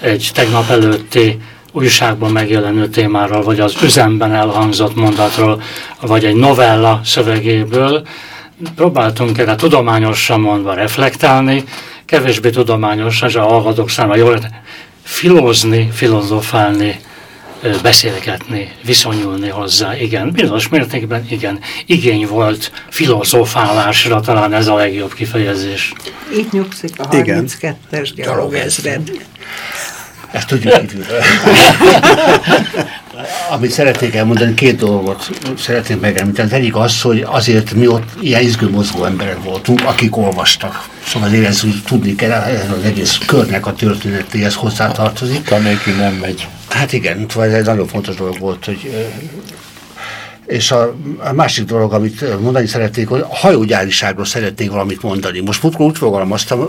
egy tegnap előtti újságban megjelenő témáról, vagy az üzemben elhangzott mondatról, vagy egy novella szövegéből. Próbáltunk erre tudományosan mondva reflektálni, kevésbé tudományosan, és a hallgatók számára jól filózni, filozofálni beszélgetni, viszonyulni hozzá, igen, bizonyos mértékben igen, igény volt filozófálásra, talán ez a legjobb kifejezés. Itt nyugszik a 32-es gyalogezred. Ezt tudjuk kívülről. Amit szeretnék elmondani, két dolgot szeretnék megemlíteni. Az egyik az, hogy azért mi ott ilyen izgőmozgó emberek voltunk, akik olvastak. Szóval ez úgy tudni kell, ez az egész körnek a történetéhez hozzátartozik. Anélkül nem megy. Hát igen, ez egy nagyon fontos dolog volt, hogy és a, a másik dolog, amit mondani szeretnék, hogy a hajógyáriságról szeretnék valamit mondani. Most múltkor úgy fogalmaztam,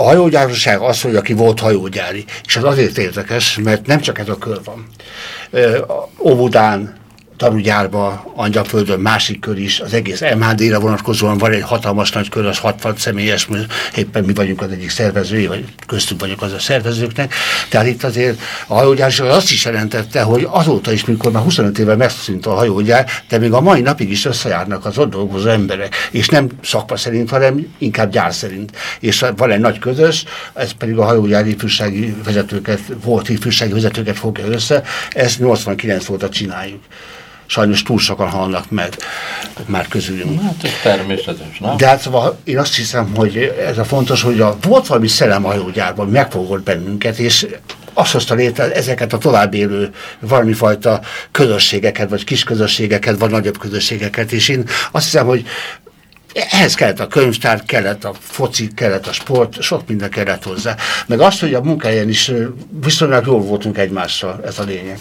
a hajógyárosság az, hogy aki volt hajógyári. És az azért érdekes, mert nem csak ez a kör van. Óbudán, tanúgyárba, Angyalföldön másik kör is, az egész MHD-re vonatkozóan van egy hatalmas nagy kör, az 60 személyes, éppen mi vagyunk az egyik szervezői, vagy köztük vagyok az a szervezőknek. Tehát itt azért a hajógyár azt is jelentette, hogy azóta is, mikor már 25 éve megszűnt a hajógyár, de még a mai napig is összejárnak az ott dolgozó emberek, és nem szakma szerint, hanem inkább gyár szerint. És van egy nagy közös, ez pedig a hajógyár ifjúsági vezetőket, volt ifjúsági vezetőket fogja össze, ezt 89 óta csináljuk sajnos túl sokan halnak meg már közülünk. Hát ez természetes, nem? De hát szóval én azt hiszem, hogy ez a fontos, hogy a, volt valami szellem hajógyárban, megfogott bennünket, és azt hozta létre ezeket a tovább élő valamifajta közösségeket, vagy kis közösségeket, vagy nagyobb közösségeket, és én azt hiszem, hogy ehhez kellett a könyvtár, kellett a foci, kellett a sport, sok minden kellett hozzá. Meg azt, hogy a munkáján is viszonylag jól voltunk egymással, ez a lényeg.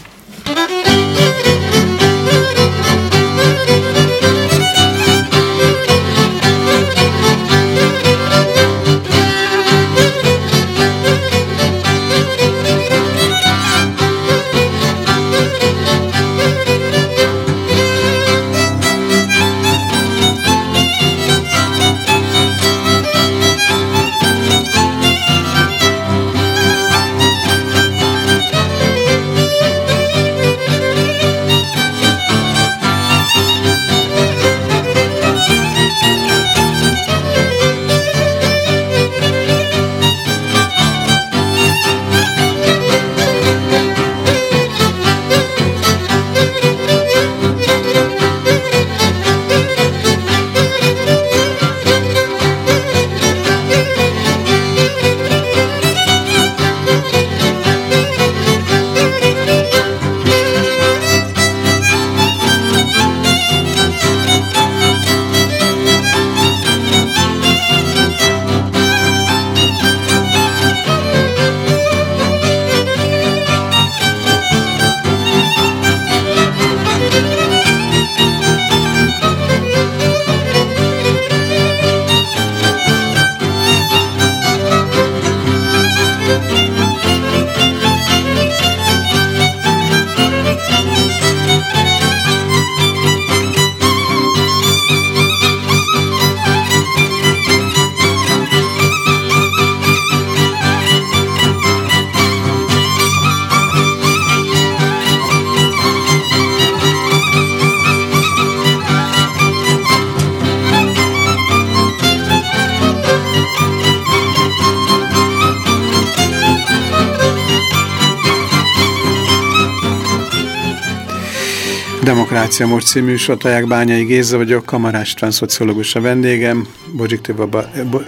Demokrácia Most című sotaják Bányai Géza vagyok, Kamarás István szociológus a vendégem,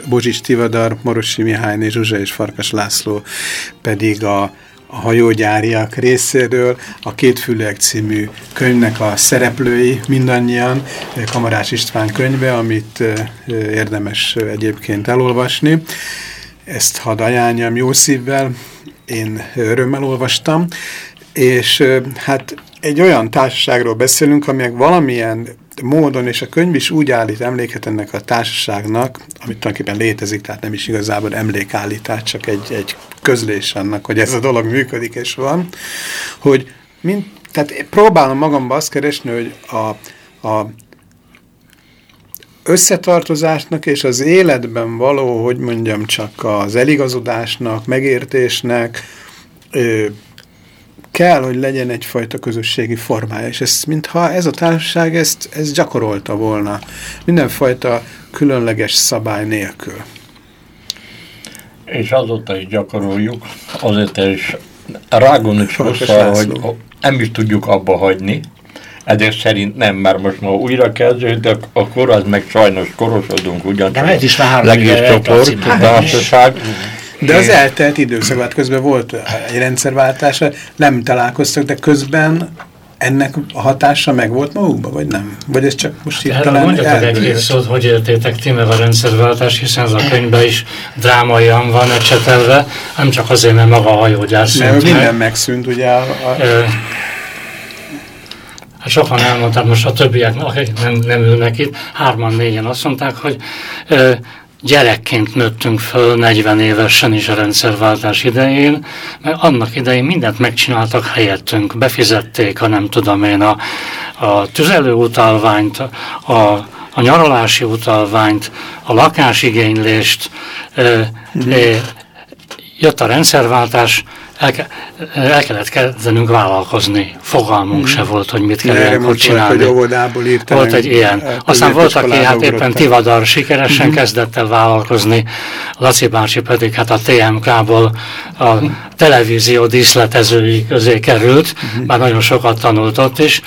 Bozsics Tivadar, Morosi Mihály és Zsuzsa és Farkas László pedig a, a hajógyáriak részéről, a Kétfülek című könyvnek a szereplői mindannyian, Kamarás István könyve, amit érdemes egyébként elolvasni. Ezt hadd ajánljam jó szívvel, én örömmel olvastam, és hát egy olyan társaságról beszélünk, amelyek valamilyen módon, és a könyv is úgy állít emléket ennek a társaságnak, amit tulajdonképpen létezik, tehát nem is igazából emlékállítás, csak egy, egy közlés annak, hogy ez a dolog működik és van, hogy mint, tehát próbálom magamba azt keresni, hogy a, a összetartozásnak és az életben való, hogy mondjam csak az eligazodásnak, megértésnek, kell, hogy legyen egyfajta közösségi formája, és ez, mintha ez a társaság ezt, ezt gyakorolta volna, mindenfajta különleges szabály nélkül. És azóta is gyakoroljuk, azért is rágónik sokszor, hogy nem is tudjuk abba hagyni, ezért szerint nem, mert most ma újra kezdődök, akkor az meg sajnos korosodunk ugyan. De ez is már három legész csoport, társaság. De az eltelt időszak, hát közben volt egy rendszerváltás, nem találkoztak, de közben ennek a hatása meg volt magukban, vagy nem? Vagy ez csak most hát hirtelen Mondjatok egy szót, hogy értétek ti meg a rendszerváltás, hiszen ez a könyvben is drámaian van ecsetelve, nem csak azért, mert maga a hajógyár szűnt meg. Minden megszűnt, ugye. A, a... Hát sokan elmondták, most a többiek, akik nem, nem ülnek itt, hárman, négyen azt mondták, hogy gyerekként nőttünk föl 40 évesen is a rendszerváltás idején, mert annak idején mindent megcsináltak helyettünk, befizették, ha nem tudom én, a, a tüzelőutalványt, a, a nyaralási utalványt, a lakásigénylést, e, e, jött a rendszerváltás, el, el kellett kezdenünk vállalkozni. Fogalmunk se volt, hogy mit kell ilyenkor csinálni. Hogy volt egy ilyen. Aztán volt, aki hát éppen Tivadar sikeresen mm. kezdett el vállalkozni, Laci bácsi pedig hát a TMK-ból a televízió díszletezői közé került, mm. már nagyon sokat tanult ott is,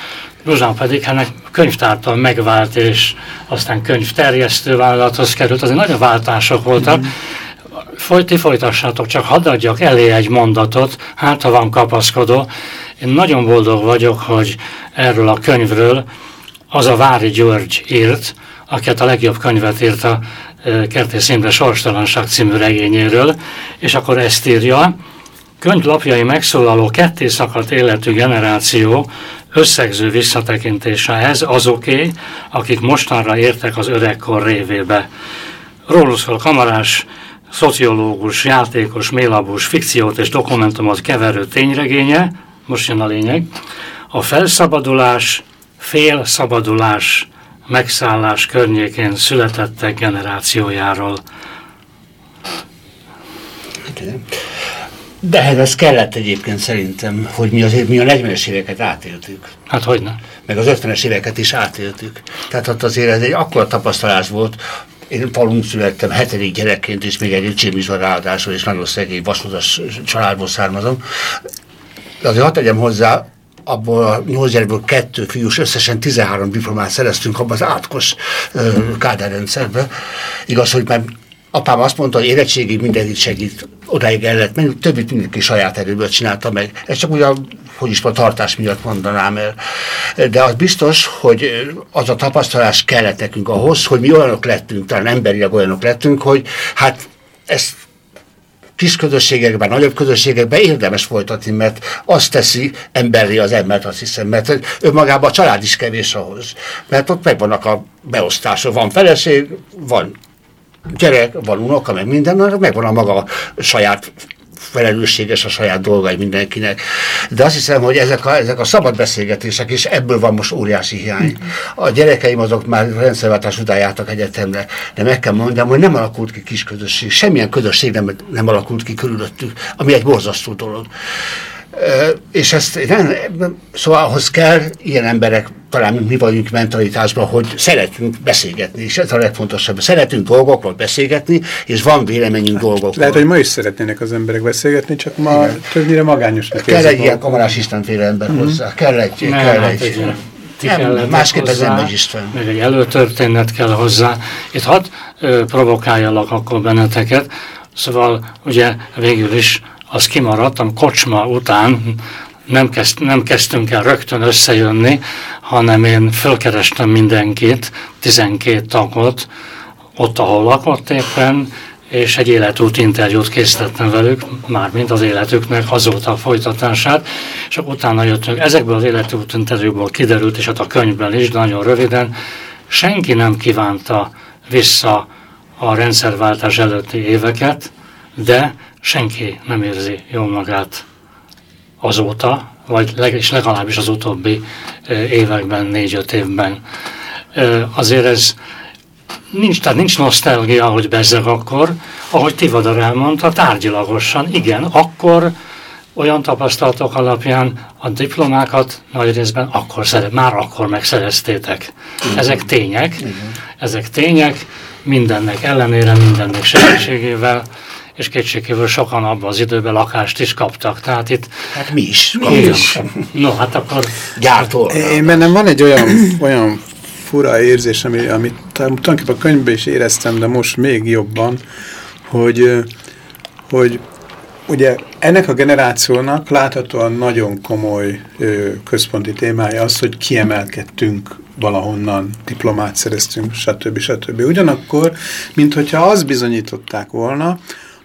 Zsuzsán pedig hát könyvtártal megvált, és aztán könyvterjesztő vállalathoz került, azért nagyon váltások voltak, mm folyti folytassátok, csak hadd adjak elé egy mondatot, hát ha van kapaszkodó. Én nagyon boldog vagyok, hogy erről a könyvről az a Vári György írt, akiket a legjobb könyvet írta Kertész Imre Sorstalanság című regényéről, és akkor ezt írja, könyvlapjai megszólaló ketté szakadt életű generáció összegző visszatekintése ez azoké, akik mostanra értek az öregkor révébe. Róluk szól Kamarás szociológus, játékos, mélabús, fikciót és dokumentumot keverő tényregénye, most jön a lényeg, a felszabadulás, félszabadulás, megszállás környékén születettek generációjáról. De ehhez ez kellett egyébként szerintem, hogy mi azért mi a 40-es éveket átéltük. Hát hogy ne? Meg az 50-es éveket is átéltük. Tehát ott azért ez egy akkora tapasztalás volt, én falun születtem, hetedik gyerekként, és még egy öcsém is van ráadásul, és nagyon szegény vasúzas családból származom. De azért hadd tegyem hozzá, abból a nyolc gyerekből kettő fiús, összesen 13 diplomát szereztünk abban az átkos kádárrendszerben. Igaz, hogy már apám azt mondta, hogy érettségig mindenkit segít, odáig el lehet menni, többit mindenki saját erőből csinálta meg. Ez csak ugye, hogy is a tartás miatt mondanám el. De az biztos, hogy az a tapasztalás kellett nekünk ahhoz, hogy mi olyanok lettünk, talán emberileg olyanok lettünk, hogy hát ezt kis közösségekben, nagyobb közösségekben érdemes folytatni, mert azt teszi emberi az embert, azt hiszem, mert önmagában a család is kevés ahhoz. Mert ott megvannak a beosztások, van feleség, van gyerek, van unoka, meg minden, megvan a maga saját felelősséges a saját dolgai mindenkinek. De azt hiszem, hogy ezek a, ezek a szabad beszélgetések, és ebből van most óriási hiány. A gyerekeim azok már rendszerváltás után jártak egyetemre, de meg kell mondanom, hogy nem alakult ki kis közösség, semmilyen közösség nem, nem alakult ki körülöttük, ami egy borzasztó dolog és ezt nem, szóval ahhoz kell ilyen emberek, talán mi vagyunk mentalitásban, hogy szeretünk beszélgetni, és ez a legfontosabb. Szeretünk dolgokról beszélgetni, és van véleményünk dolgokról. Lehet, hogy ma is szeretnének az emberek beszélgetni, csak ma Igen. többnyire magányosnak Kell egy ilyen kamarás istenféle ember mm -hmm. hozzá. Kell egy... Nem, kell hát egy, Nem, másképp ez hozzá, nem megy, István. meg egy előtörténet kell hozzá. Itt hadd provokáljalak akkor benneteket. Szóval ugye végül is az kimaradt, a kocsma után nem, kezd, nem kezdtünk el rögtön összejönni, hanem én fölkerestem mindenkit, 12 tagot, ott, ahol lakott éppen, és egy életút interjút készítettem velük, mármint az életüknek azóta a folytatását, és utána jöttünk. Ezekből az életút interjúból kiderült, és hát a könyvben is, nagyon röviden, senki nem kívánta vissza a rendszerváltás előtti éveket, de senki nem érzi jól magát azóta, vagy leg, és legalábbis az utóbbi években, négy-öt évben. Azért ez nincs, tehát nincs nosztalgia, hogy bezzeg akkor, ahogy Tivadar elmondta, tárgyilagosan, igen, akkor olyan tapasztalatok alapján a diplomákat nagy részben akkor szere, már akkor megszereztétek. Ezek tények, ezek tények, mindennek ellenére, mindennek segítségével, és kétségkívül sokan abban az időben lakást is kaptak. Tehát itt... Hát mi is. Igen. No, hát akkor... Gyártóra. Én bennem van egy olyan, olyan fura érzés, ami, amit tulajdonképpen a könyvben is éreztem, de most még jobban, hogy, hogy ugye ennek a generációnak láthatóan nagyon komoly ö, központi témája az, hogy kiemelkedtünk valahonnan, diplomát szereztünk, stb. stb. Ugyanakkor, mint hogyha azt bizonyították volna,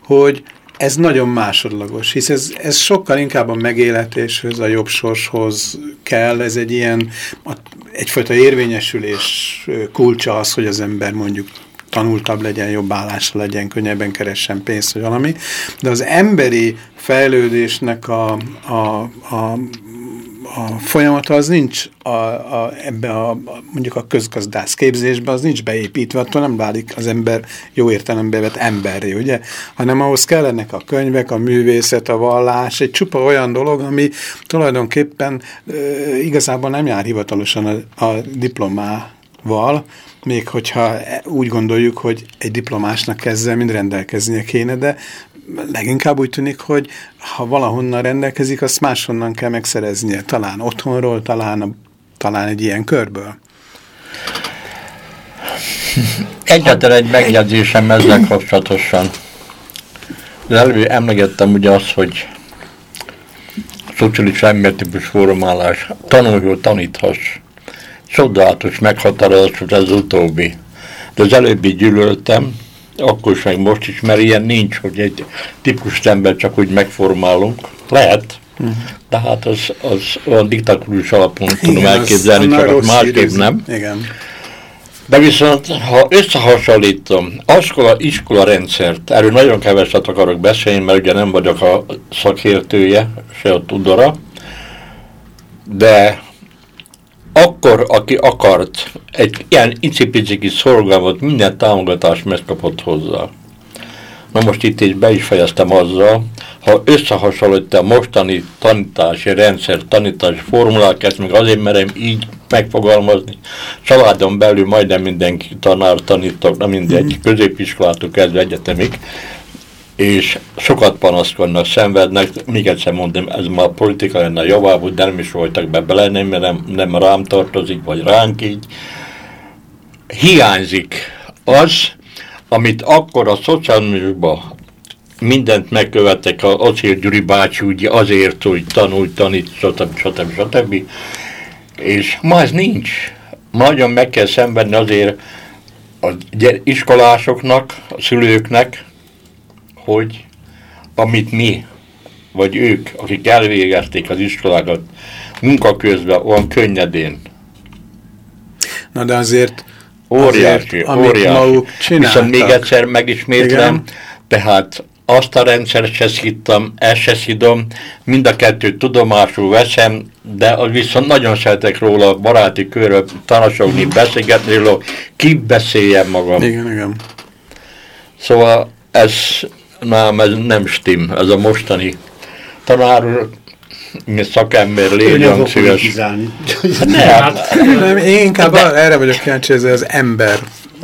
hogy ez nagyon másodlagos, hisz ez, ez sokkal inkább a megéletéshez, a jobb sorshoz kell, ez egy ilyen, egyfajta érvényesülés kulcsa az, hogy az ember mondjuk tanultabb legyen, jobb állásra legyen, könnyebben keressen pénzt, vagy valami, de az emberi fejlődésnek a, a, a a folyamata az nincs a, a, ebbe a, mondjuk a közgazdász képzésbe, az nincs beépítve, attól nem válik az ember jó értelembe vett emberré, ugye? Hanem ahhoz kellenek a könyvek, a művészet, a vallás, egy csupa olyan dolog, ami tulajdonképpen e, igazából nem jár hivatalosan a, a diplomával, még hogyha úgy gondoljuk, hogy egy diplomásnak ezzel mind rendelkeznie kéne, de leginkább úgy tűnik, hogy ha valahonnan rendelkezik, azt máshonnan kell megszereznie. Talán otthonról, talán, a, talán egy ilyen körből. Egyetlen egy megjegyzésem ezzel kapcsolatosan. Az előbb emlegettem ugye azt, hogy szociális embertípus formálás, tanulj, hogy taníthass. Csodálatos meghatározás ez utóbbi. De az előbbi gyűlöltem, akkor is, meg most is, mert ilyen nincs, hogy egy típus ember csak úgy megformálunk. Lehet, uh-huh. de hát az, az olyan diktatúrus alapon tudom elképzelni, csak az másképp nem. Igen. De viszont, ha összehasonlítom iskola, iskola rendszert, erről nagyon keveset akarok beszélni, mert ugye nem vagyok a szakértője, se a tudora, de akkor, aki akart egy ilyen icipiciki szolgálmat, minden támogatást megkapott hozzá. Na most itt is be is fejeztem azzal, ha összehasonlítom a mostani tanítási rendszer, tanítási formulák, ezt meg azért merem így megfogalmazni, családon belül majdnem mindenki tanár, tanítok, nem mindegy, középiskolától kezdve egyetemig, és sokat panaszkodnak, szenvednek, még egyszer mondom, ez már a politika lenne javából, de nem is voltak be bele, nem, nem, nem rám tartozik, vagy ránk így. Hiányzik az, amit akkor a szocializmusban mindent megkövettek a Acél Gyuri bácsi ugye azért, hogy tanulj, tanít, stb. stb. stb. És ma ez nincs. Nagyon meg kell szenvedni azért a iskolásoknak, a szülőknek, hogy amit mi, vagy ők, akik elvégezték az iskolákat, munka közben olyan könnyedén. Na de azért, Óriási, azért, amit óriási. maguk csináltak. Viszont még egyszer megismétlem, Igen. tehát azt a rendszert se szittam, ezt se szidom, mind a kettőt tudomásul veszem, de az viszont nagyon szeretek róla baráti körről tanasogni, beszélgetni róla, kibeszéljem magam. Igen, igen. Szóval ez nem, ez nem stim, ez a mostani tanár szakember légy, szíves. politizálni. Nem, Nem, én inkább de, erre vagyok kíváncsi, ez az ember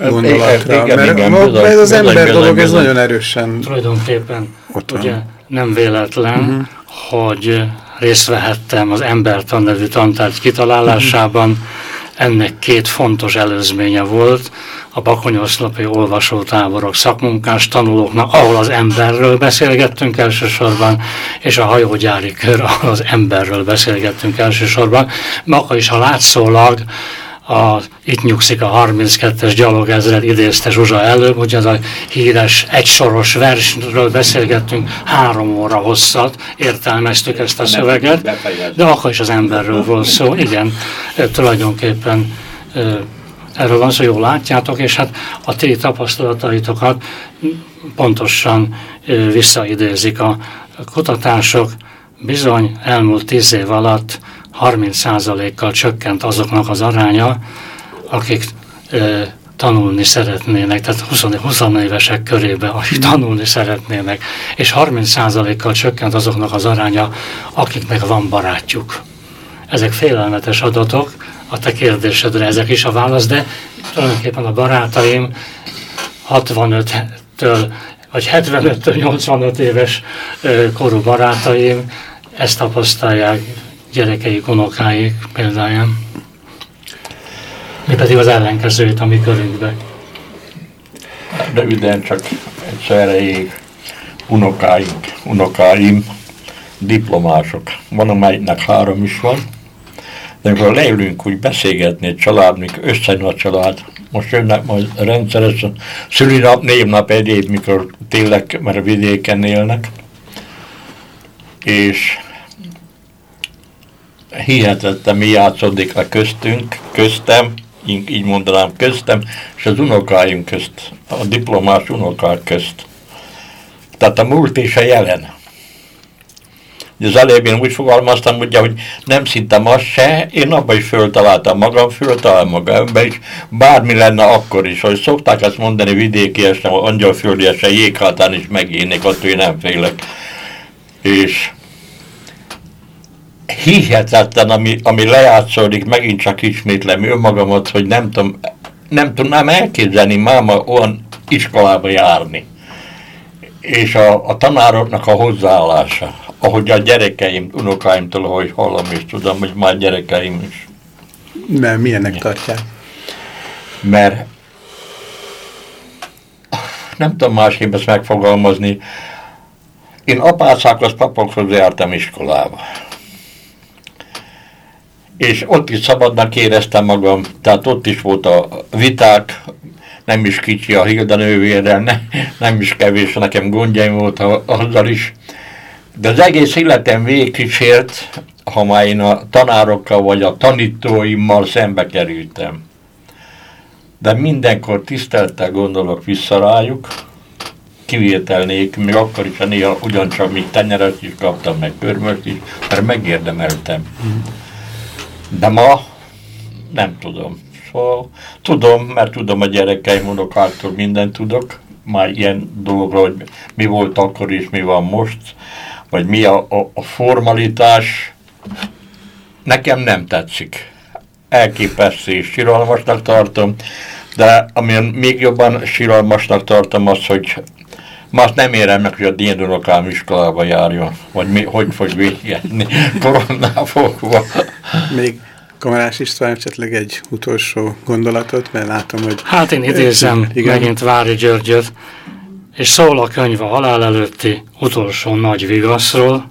gondolatra. igen, mert igen, ma- bizony, ez az bizony, ember bizony, dolog, ez bizony. nagyon erősen Tulajdonképpen Ott van. ugye nem véletlen, uh-huh. hogy részt vehettem az Embertan nevű tantárgy kitalálásában, uh-huh. Ennek két fontos előzménye volt, a bakonyoszlopi olvasótáborok szakmunkás tanulóknak, ahol az emberről beszélgettünk elsősorban, és a hajógyári kör, ahol az emberről beszélgettünk elsősorban. Maga is, ha látszólag a, itt nyugszik a 32-es gyalogezred idézte Zsuzsa előbb, hogy az a híres egysoros versről beszélgettünk, három óra hosszat értelmeztük ezt a szöveget, de akkor is az emberről volt szó. Igen, tulajdonképpen erről van szó, jól látjátok, és hát a ti tapasztalataitokat pontosan visszaidézik a kutatások. Bizony elmúlt tíz év alatt 30%-kal csökkent azoknak az aránya, akik ö, tanulni szeretnének, tehát 20, 20 évesek körében, akik tanulni szeretnének, és 30%-kal csökkent azoknak az aránya, akiknek van barátjuk. Ezek félelmetes adatok, a te kérdésedre ezek is a válasz, de tulajdonképpen a barátaim 65-től vagy 75-től 85 éves korú barátaim ezt tapasztalják gyerekeik, unokáik példáján. Mi pedig az ellenkezőt a mi körünkbe. Röviden csak egyszer unokáink, unokáim, diplomások. Van, amelynek három is van, de amikor leülünk úgy beszélgetni egy család, mikor összejön a család, most jönnek majd rendszeresen szülinap, névnap, egyéb, mikor tényleg, mert a vidéken élnek, és hihetetlen mi játszódik le köztünk, köztem, így mondanám köztem, és az unokáim közt, a diplomás unokák közt. Tehát a múlt és a jelen. Az előbb én úgy fogalmaztam, ugye, hogy nem szintem azt se, én abban is föltaláltam magam, föltalálom magam, is, bármi lenne akkor is, hogy szokták ezt mondani vidékiesen, angyalföldiesen, jéghátán is megénik, attól én nem félek. És hihetetlen, ami, ami lejátszódik, megint csak ismétlem önmagamat, hogy nem, tudom, nem tudnám elképzelni máma olyan iskolába járni. És a, a tanároknak a hozzáállása, ahogy a gyerekeim, unokáimtól, hogy hallom és tudom, hogy már gyerekeim is. Mert milyennek tartják? Mert nem tudom másképp ezt megfogalmazni. Én apácákhoz, papokhoz jártam iskolába és ott is szabadnak éreztem magam, tehát ott is volt a viták, nem is kicsi a Hilda nővérrel, ne, nem is kevés, nekem gondjaim volt azzal is. De az egész életem végkísért, ha már én a tanárokkal vagy a tanítóimmal szembe kerültem. De mindenkor tiszteltel gondolok vissza rájuk, kivétel még akkor is, ha néha ugyancsak még tenyeret is kaptam, meg körmöt is, mert megérdemeltem. Mm. De ma nem tudom. Szóval tudom, mert tudom a gyerekeim, unokáktól mindent tudok, már ilyen dolgokról, hogy mi volt akkor és mi van most, vagy mi a, a, a formalitás, nekem nem tetszik. Elképesztő és siralmasnak tartom, de ami még jobban siralmasnak tartom az, hogy már nem érem meg, hogy a dédunokám iskolába járjon, vagy mi, hogy fog végezni koronál fogva. Még Kamarás István esetleg egy utolsó gondolatot, mert látom, hogy... Hát én idézem igen. megint Vári Györgyöt, és szól a könyv a halál előtti utolsó nagy vigaszról,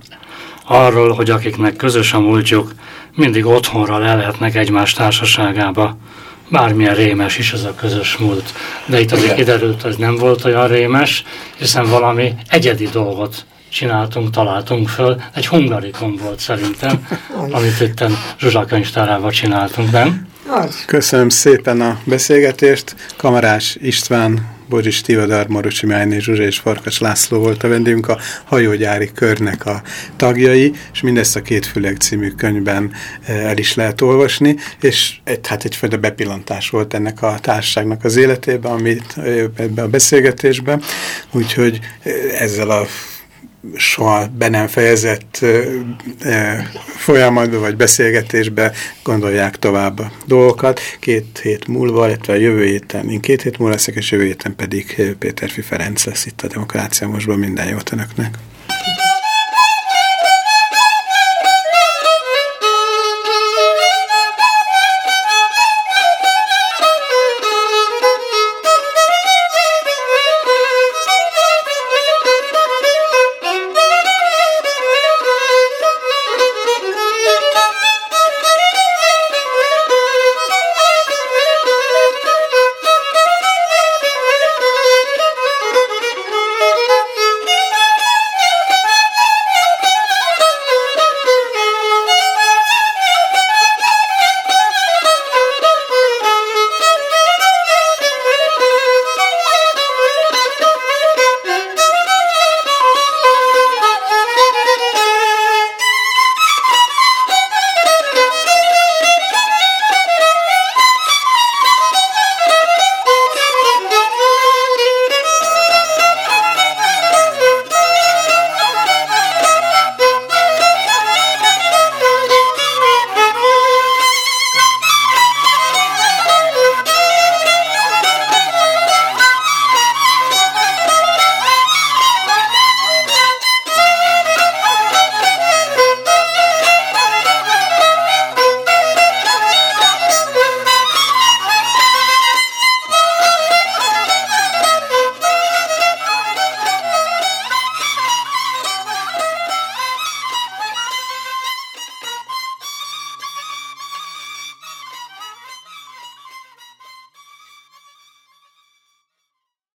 arról, hogy akiknek közös a múltjuk, mindig otthonra lelhetnek egymás társaságába, bármilyen rémes is az a közös múlt. De itt azért kiderült, hogy nem volt olyan rémes, hiszen valami egyedi dolgot csináltunk, találtunk föl. Egy hungarikon volt szerintem, amit itt Zsuzsa könyvtárában csináltunk, nem? Köszönöm szépen a beszélgetést. Kamarás István, Boris Tivadar, Marucsi Májné, Zsuzsa és Farkas László volt a vendégünk, a hajógyári körnek a tagjai, és mindezt a Két Füleg című könyvben eh, el is lehet olvasni, és egy, hát egyfajta bepillantás volt ennek a társaságnak az életében, amit eh, ebbe a beszélgetésben, úgyhogy eh, ezzel a soha be nem fejezett folyamatba vagy beszélgetésbe gondolják tovább a dolgokat. Két hét múlva, illetve a jövő héten, én két hét múlva leszek, és jövő héten pedig Péter Ferenc lesz itt a Demokrácia Mostban. Minden jót önöknek!